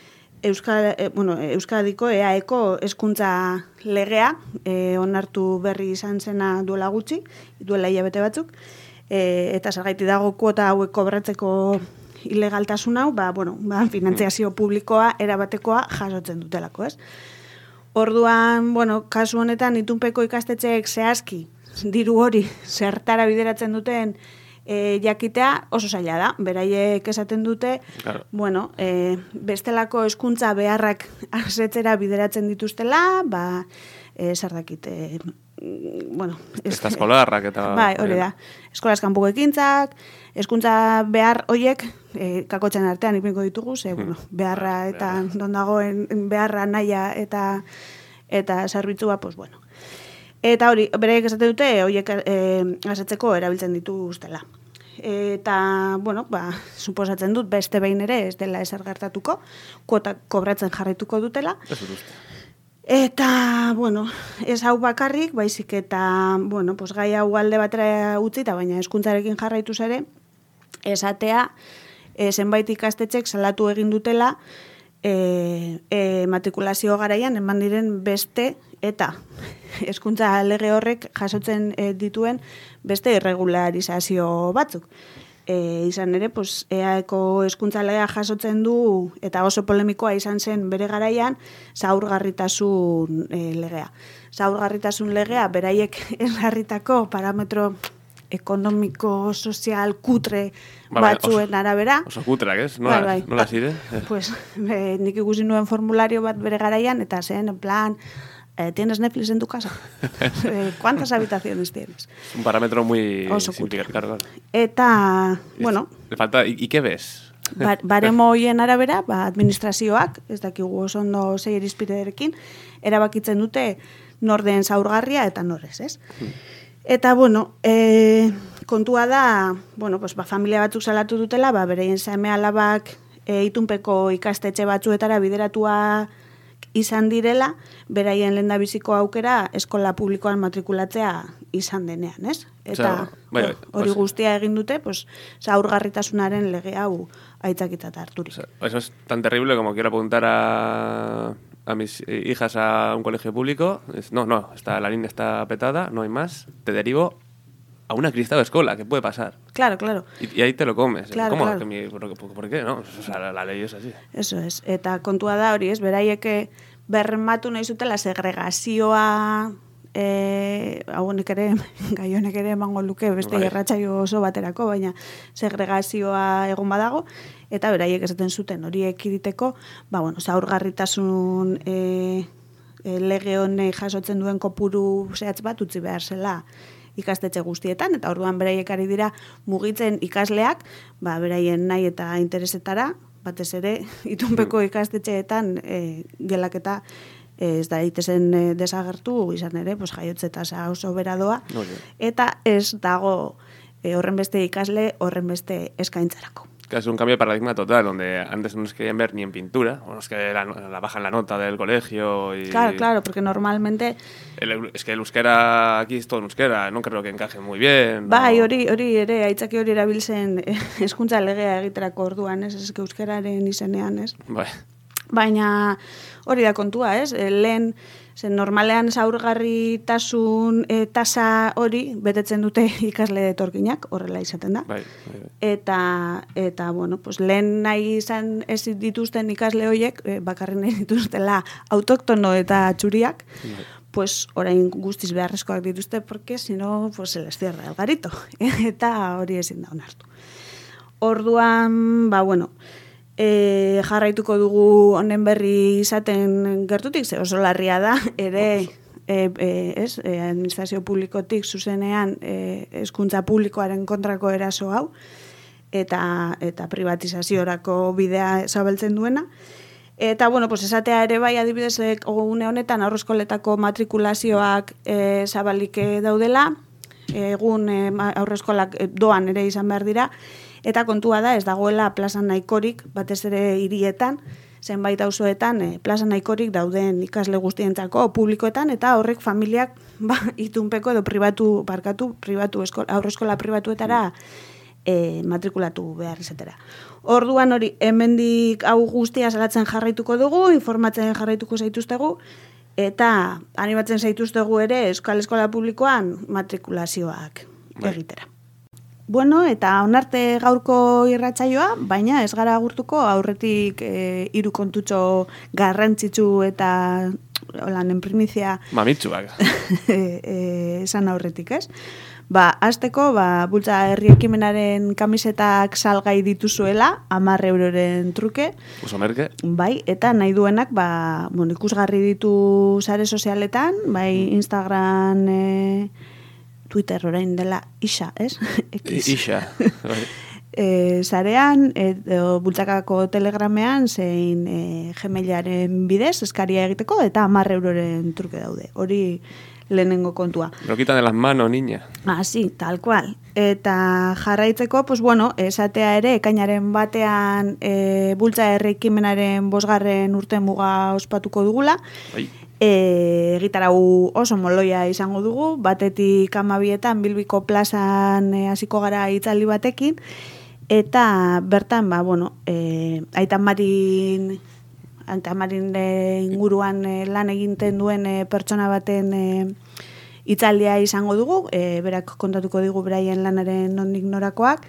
[SPEAKER 1] Euskal, e, bueno, Euskadiko EAEko hezkuntza legea, e, onartu berri izan zena duela gutxi, duela hilabete batzuk, e, eta zergaiti dago kuota hauek kobratzeko ilegaltasun hau, ba, bueno, ba, finantziazio publikoa erabatekoa jasotzen dutelako, ez? Orduan, bueno, kasu honetan itunpeko ikastetxeek zehazki diru hori zertara bideratzen duten e, jakitea oso zaila da. Beraiek esaten dute,
[SPEAKER 2] Claro.
[SPEAKER 1] bueno, e, bestelako hezkuntza beharrak asetzera bideratzen dituztela, ba, e, zer dakit, e, mm, bueno...
[SPEAKER 2] Ez eskolarrak eta...
[SPEAKER 1] Bai, hori da. Eskolaz kanpoko ekintzak, hezkuntza behar hoiek e, kakotzen artean ipinko ditugu, ze, bueno, beharra eta non dagoen beharra naia eta eta zerbitzua, pues bueno. Eta hori, beraiek esaten dute, hoiek e, asetzeko erabiltzen dituztela. Eta, bueno, ba, suposatzen dut beste behin ere ez dela ezer gertatuko, kuota kobratzen jarraituko dutela.
[SPEAKER 2] Ez.
[SPEAKER 1] Eta, bueno, ez hau bakarrik, baizik eta, bueno, pues gai hau alde batera utzita, baina eskuntzarekin jarraituz ere, esatea, e, zenbait ikastetxek salatu egin dutela, e, e, matrikulazio garaian eman diren beste eta *laughs* hezkuntza lege horrek jasotzen e, dituen beste irregularizazio batzuk. E, izan ere, pues, EAeko hezkuntza legea jasotzen du eta oso polemikoa izan zen bere garaian zaurgarritasun e, legea. Zaurgarritasun legea beraiek *laughs* esgarritako parametro ekonomiko, sozial, kutre
[SPEAKER 2] Ba,
[SPEAKER 1] batzuen arabera.
[SPEAKER 2] Oso kutrak, ez? Nola,
[SPEAKER 1] Bai, bai.
[SPEAKER 2] nola zire? *laughs*
[SPEAKER 1] Pues, eh, nik ikusi nuen formulario bat bere garaian, eta zen, en plan, eh, ¿tienes Netflix en tu casa? *laughs* eh, ¿Cuántas habitaciones tienes?
[SPEAKER 2] Un parámetro muy
[SPEAKER 1] Oso
[SPEAKER 2] simple, claro, claro.
[SPEAKER 1] Eta, bueno,
[SPEAKER 2] Le falta, ¿y, y qué ves?
[SPEAKER 1] ba, baremo *laughs* hoien arabera, ba, administrazioak, ez dakigu oso ondo zei irizpiderekin, erabakitzen dute nor den zaurgarria eta norez, ez? Eta, bueno, e, kontua da, bueno, pues, ba, familia batzuk salatu dutela, ba, bereien seme alabak e, itunpeko ikastetxe batzuetara bideratua izan direla, beraien lendabiziko aukera eskola publikoan matrikulatzea izan denean, ez? Eta
[SPEAKER 2] bai, bai,
[SPEAKER 1] hori
[SPEAKER 2] oso-
[SPEAKER 1] guztia egin dute, pues, zaurgarritasunaren lege hau aitzakitata harturik.
[SPEAKER 2] Eso es tan terrible como quiero apuntar a, a mis eh, hijas a un colegio público. Es, no, no, está, la línea está petada, no hay más. Te derivo a una cristal escuela, ¿qué puede pasar?
[SPEAKER 1] Claro, claro.
[SPEAKER 2] Y, y ahí te lo comes.
[SPEAKER 1] Claro,
[SPEAKER 2] ¿Cómo?
[SPEAKER 1] claro.
[SPEAKER 2] Mi- por, por- por qué? No, o sea, la, la ley es así.
[SPEAKER 1] Eso es. Eta kontua da hori, ez, beraieke bermatu nahi zutela segregazioa eh hau honek ere *laughs* gai honek ere emango luke beste
[SPEAKER 2] Bai.
[SPEAKER 1] oso baterako, baina segregazioa egon badago eta beraiek esaten zuten hori ekiditeko, ba bueno, zaurgarritasun eh e, lege honek jasotzen duen kopuru zehatz bat utzi behar zela ikastetxe guztietan, eta orduan beraiek ari dira mugitzen ikasleak, ba, beraien nahi eta interesetara, batez ere, *laughs* itunpeko ikastetxeetan e, gelaketa e, ez da itezen e, desagertu, izan ere, pues, jaiotze tasa oso beradoa,
[SPEAKER 2] Hori.
[SPEAKER 1] eta ez dago e, horren beste ikasle, horren beste eskaintzarako.
[SPEAKER 2] Es un cambio de paradigma total, donde antes no nos querían ver ni en pintura, o nos que la, la bajan la nota del colegio y...
[SPEAKER 1] Claro, claro, porque normalmente
[SPEAKER 2] El- es que el euskera aquí es todo en euskera, no creo que encaje muy bien.
[SPEAKER 1] Bai,
[SPEAKER 2] no-
[SPEAKER 1] hori hori ere aitzaki hori erabiltzen eh, *laughs* hezkuntza legea egiterako orduan, ez, ez euskararen izenean, ez?
[SPEAKER 2] Bai.
[SPEAKER 1] Baina hori da kontua, ez? E, lehen zen normalean zaurgarritasun e, tasa hori betetzen dute *laughs* ikasle etorkinak, horrela izaten da.
[SPEAKER 2] Bai, bai, bai.
[SPEAKER 1] Eta, eta bueno, pues, lehen nahi izan ez dituzten ikasle horiek, e, bakarrik nahi dituztela autoktono eta txuriak, pues orain guztiz beharrezkoak dituzte, porque si no, pues se les cierra el garito. *laughs* eta hori ezin da onartu. Orduan, ba, bueno, e, jarraituko dugu honen berri izaten gertutik, ze oso larria da, ere, e, e, ez, e, administrazio publikotik zuzenean e, eskuntza publikoaren kontrako eraso hau, eta, eta privatizaziorako bidea zabaltzen duena. Eta, bueno, pues esatea ere bai adibidez eh, une honetan aurreskoletako matrikulazioak e, zabalik eh, daudela, egun e, aurreskolak eh, doan ere izan behar dira, eta kontua da ez dagoela plaza nahikorik, batez ere hirietan, zenbait auzoetan e, plaza nahikorik dauden ikasle guztientzako publikoetan, eta horrek familiak *laughs* ba, itunpeko edo pribatu, barkatu, pribatu, eskola, aurreskola pribatuetara e, matrikulatu behar izatera. Orduan hori, hemendik hau guztia salatzen jarraituko dugu, informatzen jarraituko zaituztegu, eta animatzen zaituztegu ere Euskal Eskola Publikoan matrikulazioak
[SPEAKER 2] Bai.
[SPEAKER 1] egitera. Bueno, eta onarte gaurko irratsaioa, baina ez gara agurtuko aurretik e, hiru kontutxo garrantzitsu eta holan en primizia
[SPEAKER 2] Mamitsuak. *laughs*
[SPEAKER 1] e, esan aurretik, ez? Ba, azteko, ba, bultza herri ekimenaren kamisetak salgai dituzuela, amar euroren truke,
[SPEAKER 2] Oso merke.
[SPEAKER 1] bai, eta nahi duenak, ba, bueno, ikusgarri ditu sare sozialetan, bai, Instagram, e, Twitter orain dela isa, ez? *laughs* X.
[SPEAKER 2] Isha. Bai. *laughs*
[SPEAKER 1] e, zarean, edo bultzakako telegramean, zein e, gemellaren bidez, eskaria egiteko, eta amar euroren truke daude. Hori lehenengo kontua.
[SPEAKER 2] Lo quitan de las manos, niña.
[SPEAKER 1] Ah, sí, tal cual. Eta jarraitzeko, pues bueno, esatea ere, ekainaren batean e, bultza errekimenaren bosgarren urte muga ospatuko dugula,
[SPEAKER 2] Bai.
[SPEAKER 1] E, gitarau oso moloia izango dugu, batetik amabietan Bilbiko plazan e, hasiko gara itzaldi batekin, eta bertan, ba, bueno, e, aitan marin, aitan marin e, inguruan e, lan eginten duen e, pertsona baten e, itzaldia izango dugu, e, berak kontatuko digu beraien lanaren nondik norakoak,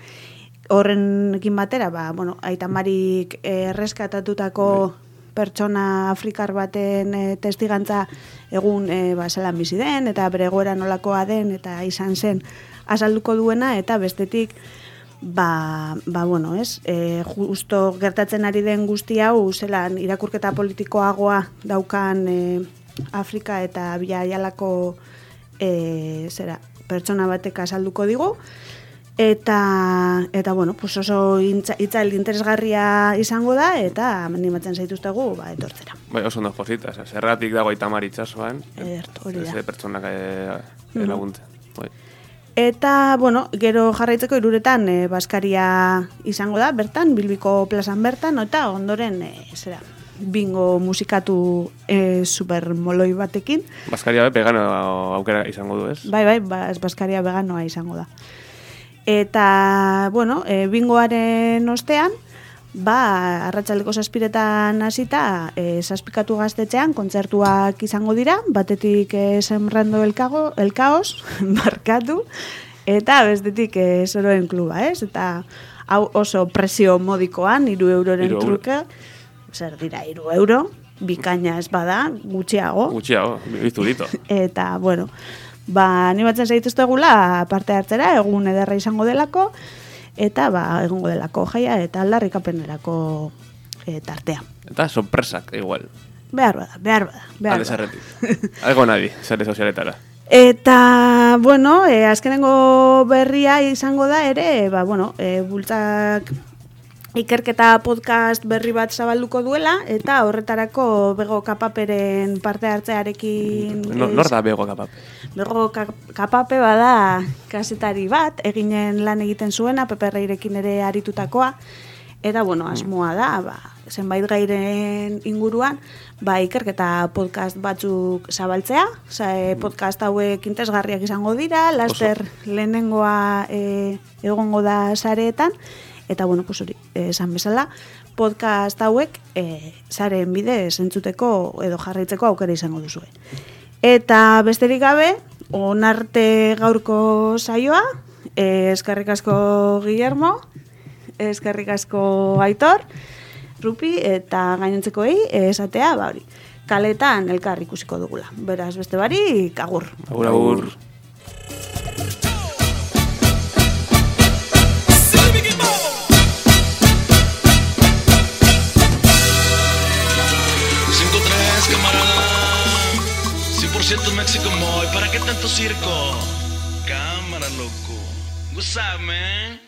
[SPEAKER 1] horrenekin batera, ba, bueno, aita marik erreskatatutako pertsona afrikar baten e, testigantza egun e, ba, zelan bizi den, eta bere egoera nolakoa den, eta izan zen azalduko duena, eta bestetik, ba, ba bueno, ez, e, justo gertatzen ari den guzti hau, zelan irakurketa politikoagoa daukan e, Afrika eta Bila Aialako e, zera, pertsona batek azalduko digu, Eta, eta bueno, pues oso itzaldi interesgarria izango da, eta animatzen zaituztegu, ba, etortzera.
[SPEAKER 2] Bai, oso ondo josita, zerratik dago aitamar itxasoan.
[SPEAKER 1] Ederto, hori da.
[SPEAKER 2] Pertsonak e, e, laguntzen. Bai.
[SPEAKER 1] Eta, bueno, gero jarraitzeko iruretan e, Baskaria izango da, bertan, Bilbiko plazan bertan, eta ondoren, e, zera, bingo musikatu e, super moloi batekin.
[SPEAKER 2] Baskaria vegano aukera izango du, ez?
[SPEAKER 1] Bai, bai, bas, Baskaria veganoa izango da. Eta, bueno, e, bingoaren ostean, ba, arratsaldeko zazpiretan hasita e, zazpikatu gaztetxean, kontzertuak izango dira, batetik e, sembrando el, cago, el caos, *laughs* markatu, eta bestetik e, zoroen kluba, ez? Eta hau oso presio modikoan, iru euroren
[SPEAKER 2] euro.
[SPEAKER 1] truke, zer dira, iru euro, bikaina ez bada, gutxiago.
[SPEAKER 2] Gutxiago, bizturito. *laughs*
[SPEAKER 1] Eta, bueno, ba, animatzen zaituztegula parte hartzera, egun ederra izango delako, eta ba, egongo delako jaia, eta aldarrikapenerako e, tartea.
[SPEAKER 2] Eta sorpresak, igual.
[SPEAKER 1] Behar bada, behar bada, behar
[SPEAKER 2] Alde zerretik. *laughs* Algo nadi, zare sozialetara.
[SPEAKER 1] Eta, bueno, e, azkenengo berria izango da ere, ba, bueno, e, bultzak ikerketa podcast berri bat zabalduko duela, eta horretarako bego kapaperen parte hartzearekin...
[SPEAKER 2] No, nor da bego kapap?
[SPEAKER 1] Bego ka- kapape bada kasetari bat, eginen lan egiten zuena, peperreirekin ere aritutakoa, eta bueno, asmoa da, ba, zenbait gairen inguruan, ba, ikerketa podcast batzuk zabaltzea, Osa, e, podcast hauek interesgarriak izango dira, laster lehenengoa e, egongo da sareetan, eta bueno, pues hori, eh, esan bezala, podcast hauek e, sareen bidez entzuteko edo jarraitzeko aukera izango duzue. Eta besterik gabe, onarte gaurko saioa, eh, eskerrik asko Guillermo, eskerrik asko Aitor, Rupi, eta gainontzekoei eh, esatea, ba hori, kaletan elkar ikusiko dugula. Beraz, beste barik, agur.
[SPEAKER 2] Agur, agur.
[SPEAKER 9] Qué tanto circo? Cámara, loco. What's up, man?